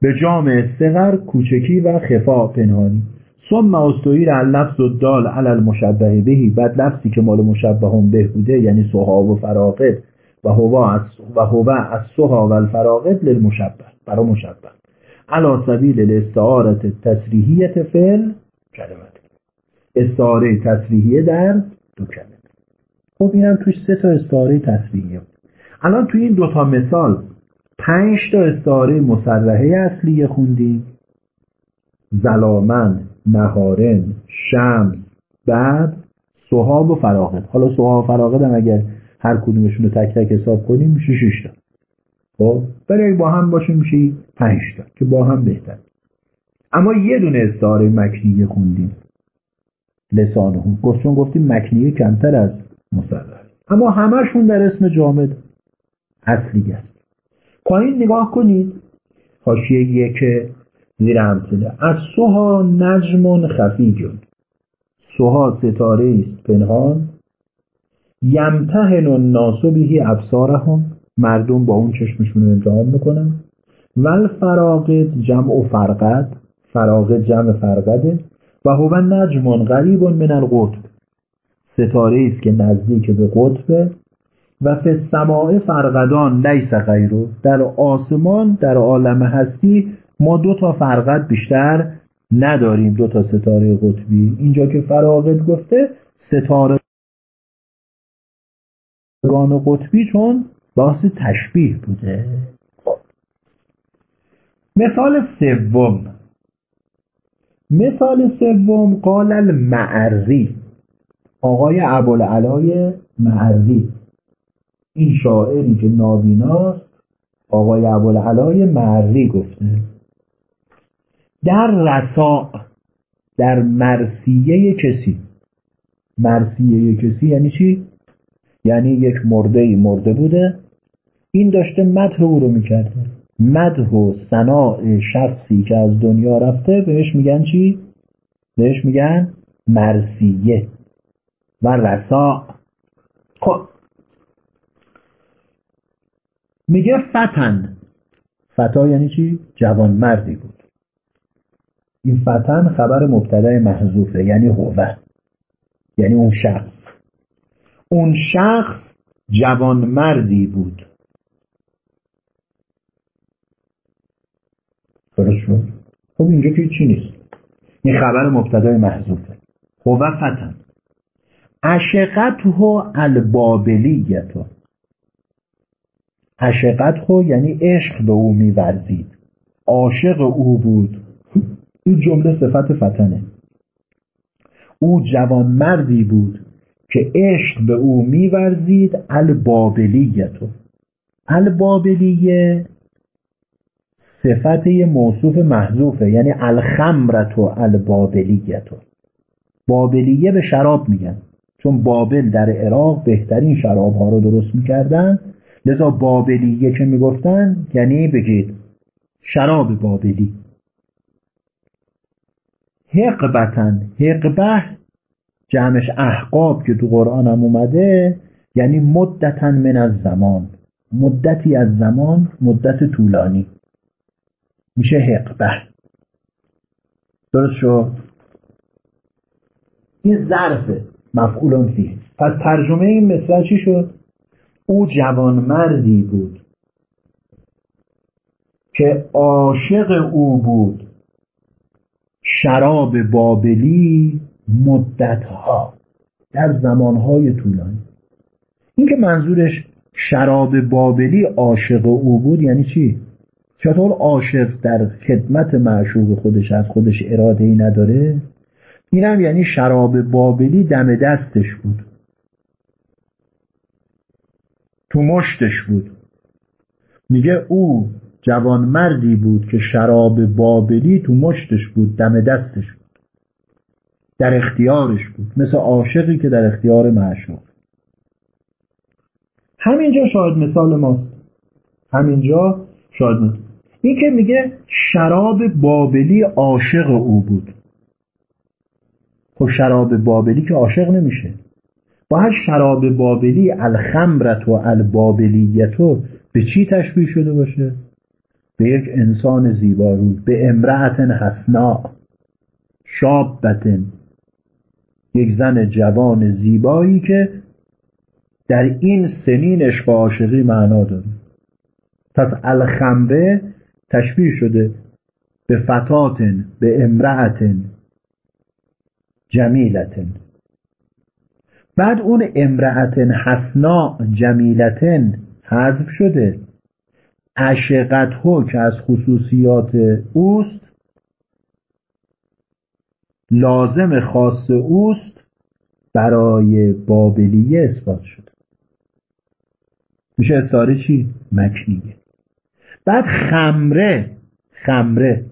به جامع سقر کوچکی و خفا پنهانی. ثم استویر لفظ و دال علی المشبه بهی بعد لفظی که مال مشبه هم به بوده یعنی سوها و فراقد و هوا از و هوا از سوها و الفراقد للمشبه برای مشبه. علا سبیل الاستعارت تسریحیت فعل کلمت. استعاره تسریحیه در دو کلمه. خب اینم توش سه تا استعاره تسریحیه. الان توی این دوتا مثال پنج تا استعاره مسرحه اصلیه خوندیم. زلامن. نهارن شمس بعد صحاب و فراغت. حالا صحاب و فراغت هم اگر هر کدومشون رو تک تک حساب کنیم میشه 6 تا. خب؟ ولی با هم باشه میشه 5 تا که با هم بهتر. اما یه دونه استعاره مکنیه خوندیم. لسانه. گفت چون گفتیم مکنیه کمتر از مصرح است. اما همشون در اسم جامد اصلی است. پایین نگاه کنید. حاشیه که زیر همسله از سوها نجمون خفیجون سوها ستاره است پنهان. یمتهن الناس بهی ابصارهم. مردم با اون چشمشون رو امتحان می‌کنن. ول فراقد جمع و فرقد. فراقد جمع فرقده. و هو نجمون غریب من القطب. ستاره است که نزدیک به قطبه و فی سماع فرقدان لیس غیرو در آسمان در عالم هستی ما دو تا فرقد بیشتر نداریم دو تا ستاره قطبی. اینجا که فراغد گفته ستاره گان قطبی چون بحث تشبیه بوده. مثال سوم. مثال سوم قال المعری. آقای ابوالعلای معری. این شاعری که نابیناست آقای ابوالعلای معری گفته. در رسا در مرسیه کسی. مرسیه کسی یعنی چی؟ یعنی یک مرده مرده بوده. این داشته مدح او رو می‌کرده. مدح و سناع شخصی که از دنیا رفته بهش میگن چی؟ بهش میگن مرسیه و رسا. خب. میگه فتن. فتا یعنی چی؟ جوان مردی بود. این فتن خبر مبتدای محذوفه یعنی هوه. یعنی اون شخص. اون شخص جوانمردی بود. درست خب اینجا که چی نیست؟ این خبر مبتدای محذوفه. هوه فتن. اشقته البابلیتو. اشقت یعنی عشق به او میورزید. عاشق او بود. این جمله صفت فتنه. او جوانمردی بود که عشق به او میورزید البابلیتو. البابلیه صفت موصوف محذوفه یعنی الخمرتو البابلیتو. بابلیه به شراب میگن چون بابل در عراق بهترین شراب ها رو درست می‌کردن. لذا بابلیه که می‌گفتن یعنی بگید شراب بابلی. حقبتن حقبه جمعش احقاب که تو قرآن هم اومده یعنی مدتن من از زمان. مدتی از زمان مدت طولانی. میشه حقبه. درست شد؟ این ظرفه مفعولون فیه. پس ترجمه این مصرع چی شد؟ او جوانمردی بود که عاشق او بود. شراب بابلی مدتها در زمانهای طولانی این که منظورش شراب بابلی عاشق او بود یعنی چی؟ چطور عاشق در خدمت معشوق خودش از خودش اراده ای نداره؟ اینم یعنی شراب بابلی دم دستش بود تو مشتش بود میگه او جوانمردی بود که شراب بابلی تو مشتش بود دم دستش بود. در اختیارش بود مثل عاشقی که در اختیار معشوق. همینجا شاید مثال ماست. همینجا شاید مثال. این که میگه شراب بابلی عاشق او بود. خب شراب بابلی که عاشق نمیشه. باید شراب بابلی الخمرت و البابلیتو به چی تشبیه شده باشه؟ به یک انسان زیبارو به امرأت حسنا شابتن یک زن جوان زیبایی که در این سنین عشق عاشقی معنا داره. پس الخمره تشبیه شده به فتاتن به امرأتن جمیلتن. بعد اون امرأتن حسنا جمیلتن حذف شده. عشقت هو که از خصوصیات اوست لازم خاص اوست برای بابلیه اثبات شده میشه استاره چی؟ مکنیه. بعد خمره خمره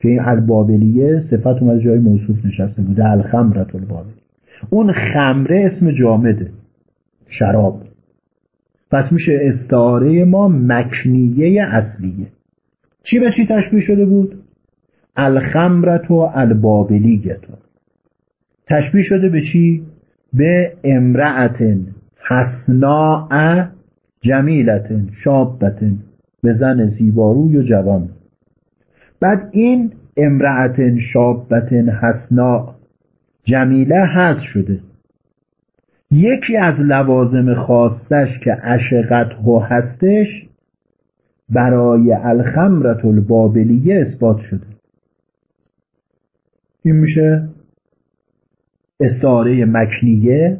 که این البابلیه صفت اومده جای موصوف نشسته بوده الخمرت البابلی اون خمره اسم جامده شراب. پس میشه استعاره ما مکنیه اصلیه چی به چی تشبیه شده بود؟ الخمرت و البابلیگتو تشبیه شده به چی؟ به امرأتن حسناء جمیلتن شابتن به زن زیباروی و جوان بعد این امرأتن شابتن حسنا جمیله هست شده یکی از لوازم خاصش که عشقت هو هستش برای الخمرت البابلیه اثبات شده. این میشه استعاره مکنیه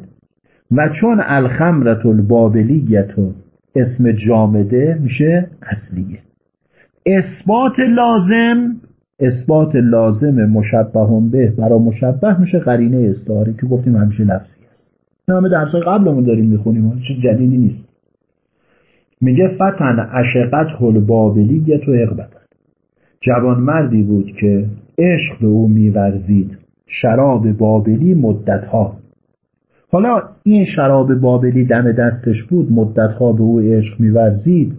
و چون الخمرت البابلیتو اسم جامده میشه اصلیه. اثبات لازم اثبات لازم مشبه به برای مشبه میشه قرینه استعاره که گفتیم همیشه لفظی همه درس قبلمون داریم می‌خونیم چه جدیدی نیست. میگه فتن عشقت هل بابلیت و اقبتن جوان مردی بود که عشق به او میورزید شراب بابلی مدتها. حالا این شراب بابلی دم دستش بود مدتها به او عشق میورزید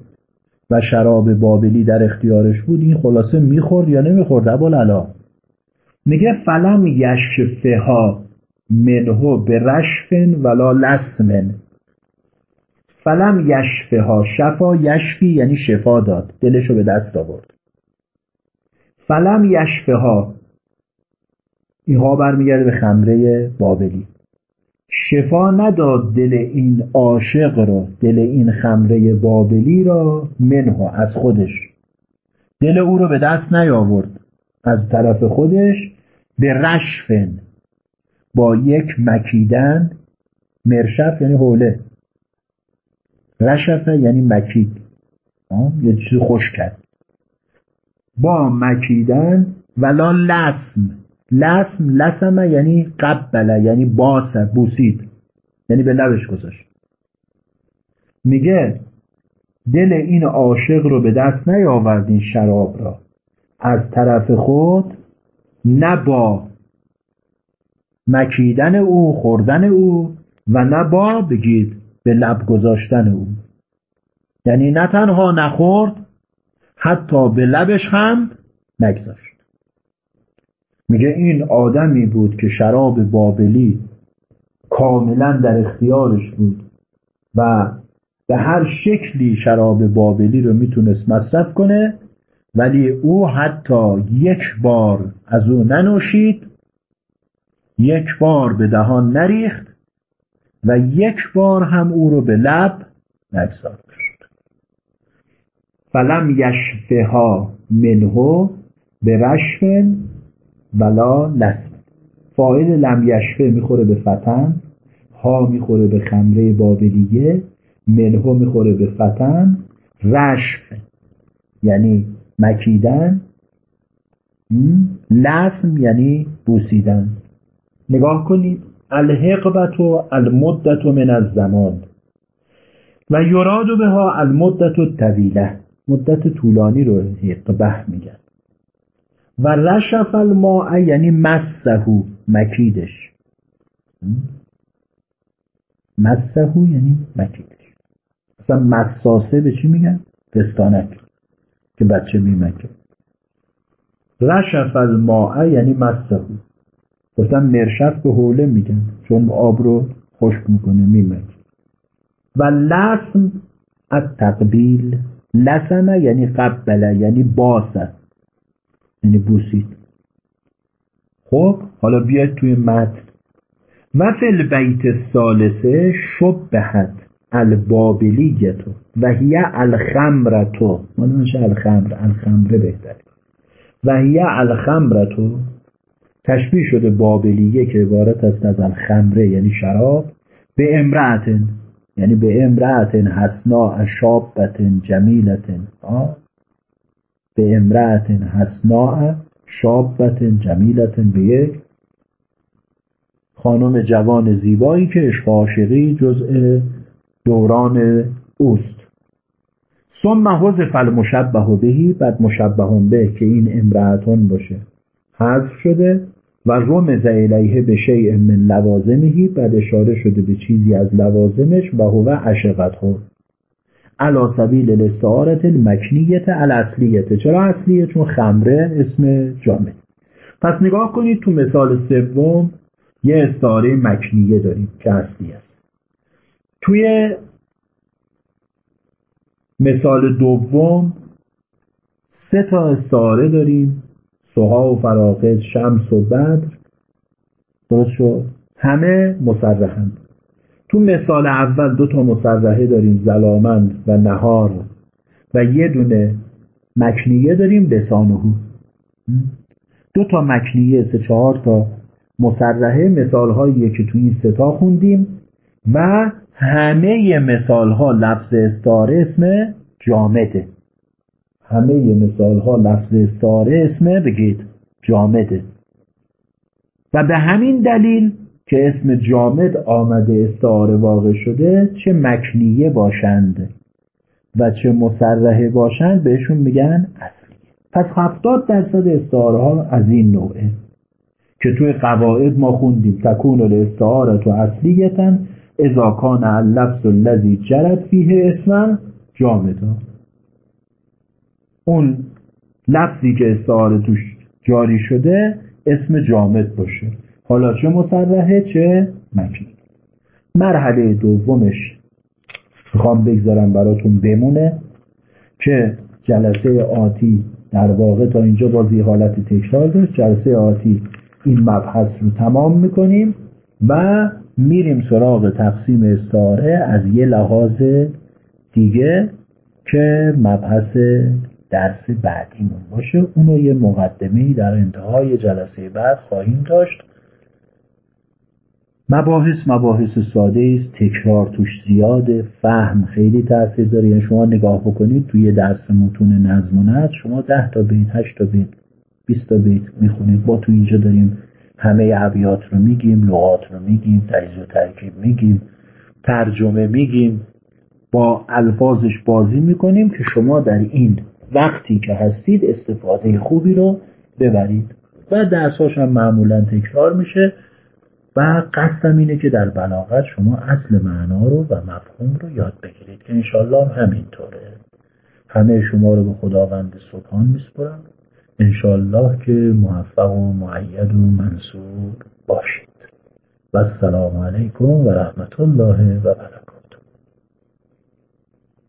و شراب بابلی در اختیارش بود این خلاصه می‌خورد یا نمی‌خورد؟ علا میگه فلم یشفه ها منهو به رشفن ولا لسمن. فلم یشفه ها شفا یشفی یعنی شفا داد. دلشو به دست آورد. فلم یشفه ها اینها برمیگرده به خمره بابلی. شفا نداد دل این عاشق را. دل این خمره بابلی را منها از خودش. دل او رو به دست نیاورد. از طرف خودش به رشفن. با یک مکیدن مرشف یعنی حوله. رشفه یعنی مکید. یه چیز خوش کرد. با مکیدن ولا لسم. لسم لسمه یعنی قبله یعنی باسه بوسید. یعنی به لبش گذاشت. میگه دل این عاشق رو به دست نیاورد این شراب را. از طرف خود نه با مکیدن او خوردن او و نه با بگید به لب گذاشتن او. یعنی نه تنها نخورد حتی به لبش هم نگذاشت. میگه این آدمی بود که شراب بابلی کاملا در اختیارش بود و به هر شکلی شراب بابلی رو می‌تونست مصرف کنه ولی او حتی یک بار از او ننوشید یک بار به دهان نریخت و یک بار هم او رو به لب نگذاشت. فلم یشفها منهو به رشفن ولا لسم فاعل لم یشفه می‌خوره به فتن ها می‌خوره به خمره بابلیه منهو می‌خوره به فتن رشف یعنی مکیدن لسم یعنی بوسیدن. نگاه کنید الحقبت و المدت من الزمان. و یراد به ها المدت طویله مدت طولانی رو حقبه میگن. و رشف الماء یعنی مسهو مکیدش. مسهو یعنی مکیدش. اصلا مساسه به چی میگن؟ پستانک که بچه میمکه. رشف الماء یعنی مسهو گفتم مرشف به حوله میگن چون آب رو خشک می‌کنه میمکه و لسم التقبیل لسمه یعنی قبله یعنی باسه. یعنی بوسید. خب حالا بیاید توی متن. و فل بیت سالسه شبهت البابلیتو و هی الخمرتو. مال میشه الخمر الخمره بهتره. و هی الخمرتو تشبیه شده بابلیه که عبارت است از الخمره یعنی شراب به امرأتن یعنی به امرأتن حسنا شابتن جمیلتن. به امرأتن حسنا شابتن جمیلتن به یک خانم جوان زیبایی که عشق عاشقی جزء دوران اوست. ثم حذف المشبه بهی بعد مشبه به که این امرأتون باشه. حذف شده. و رمز الیه به شیء من لوازمهی بعد اشاره شده به چیزی از لوازمش و هو عشقته علا سبیل الاستعارت المکنیت الاصلیت چرا اصلیه؟ چون خمره اسم جامعه. پس نگاه کنید تو مثال سوم یه استعاره مکنیه داریم که اصلی است. توی مثال دوم سه تا استعاره داریم. سوها و فراقد شمس و بدر. درست شد؟ همه مسرحن تو مثال اول دو تا مسرحه داریم زلامن و نهار. و یه دونه مکنیه داریم لسانهو دو تا مکنیه سه چهار تا مسرحه مثال هایی که تو این ستا خوندیم. و همه مثال ها لفظ استاره اسم جامده. همه مثال ها لفظ استاره اسم بگید جامده و به همین دلیل که اسم جامد آمده استعاره واقع شده چه مکنیه باشند و چه مسرحه باشند بهشون میگن اصلی. پس هفتاد درصد استعاره ها از این نوعه که توی قواعد ما خوندیم. تکون الاستعاره تو اصلیتن اذا کان اللفظ الذی جرد فیه اسما جامدا اون لفظی که استعاره توش جاری شده اسم جامد باشه. حالا چه مسرحه چه مکنی مرحله دومش می‌خوام بگذارم براتون بمونه که جلسه آتی در واقع تا اینجا بازی حالت تکرار داشت جلسه آتی این مبحث رو تمام می‌کنیم و میریم سراغ تقسیم استعاره از یه لحاظ دیگه که مبحث درس بعدیمون باشه اونو یه مقدمه در انتهای جلسه بعد خواهیم داشت. مباحث مباحث ساده است. تکرار توش زیاده. فهم خیلی تاثیر داره. یعنی شما نگاه بکنید توی درس متون نظم و نظم شما ده تا بیت هشت تا بیت 20 تا بیت می‌خونید. با تو اینجا داریم همه ابیات رو میگیم لغات رو میگیم تجزیه و ترکیب میگیم ترجمه میگیم. با الفاظش بازی می‌کنیم که شما در این وقتی که هستید استفاده خوبی رو ببرید. و درساش هم معمولا تکرار میشه و قصدم اینه که در بلاغت شما اصل معنا رو و مفهوم رو یاد بگیرید که انشالله همینطوره همه شما رو به خداوند سبحان میسپرم انشالله که موفق و معید و منصور باشید. و السلام علیکم و رحمت الله و برکاته.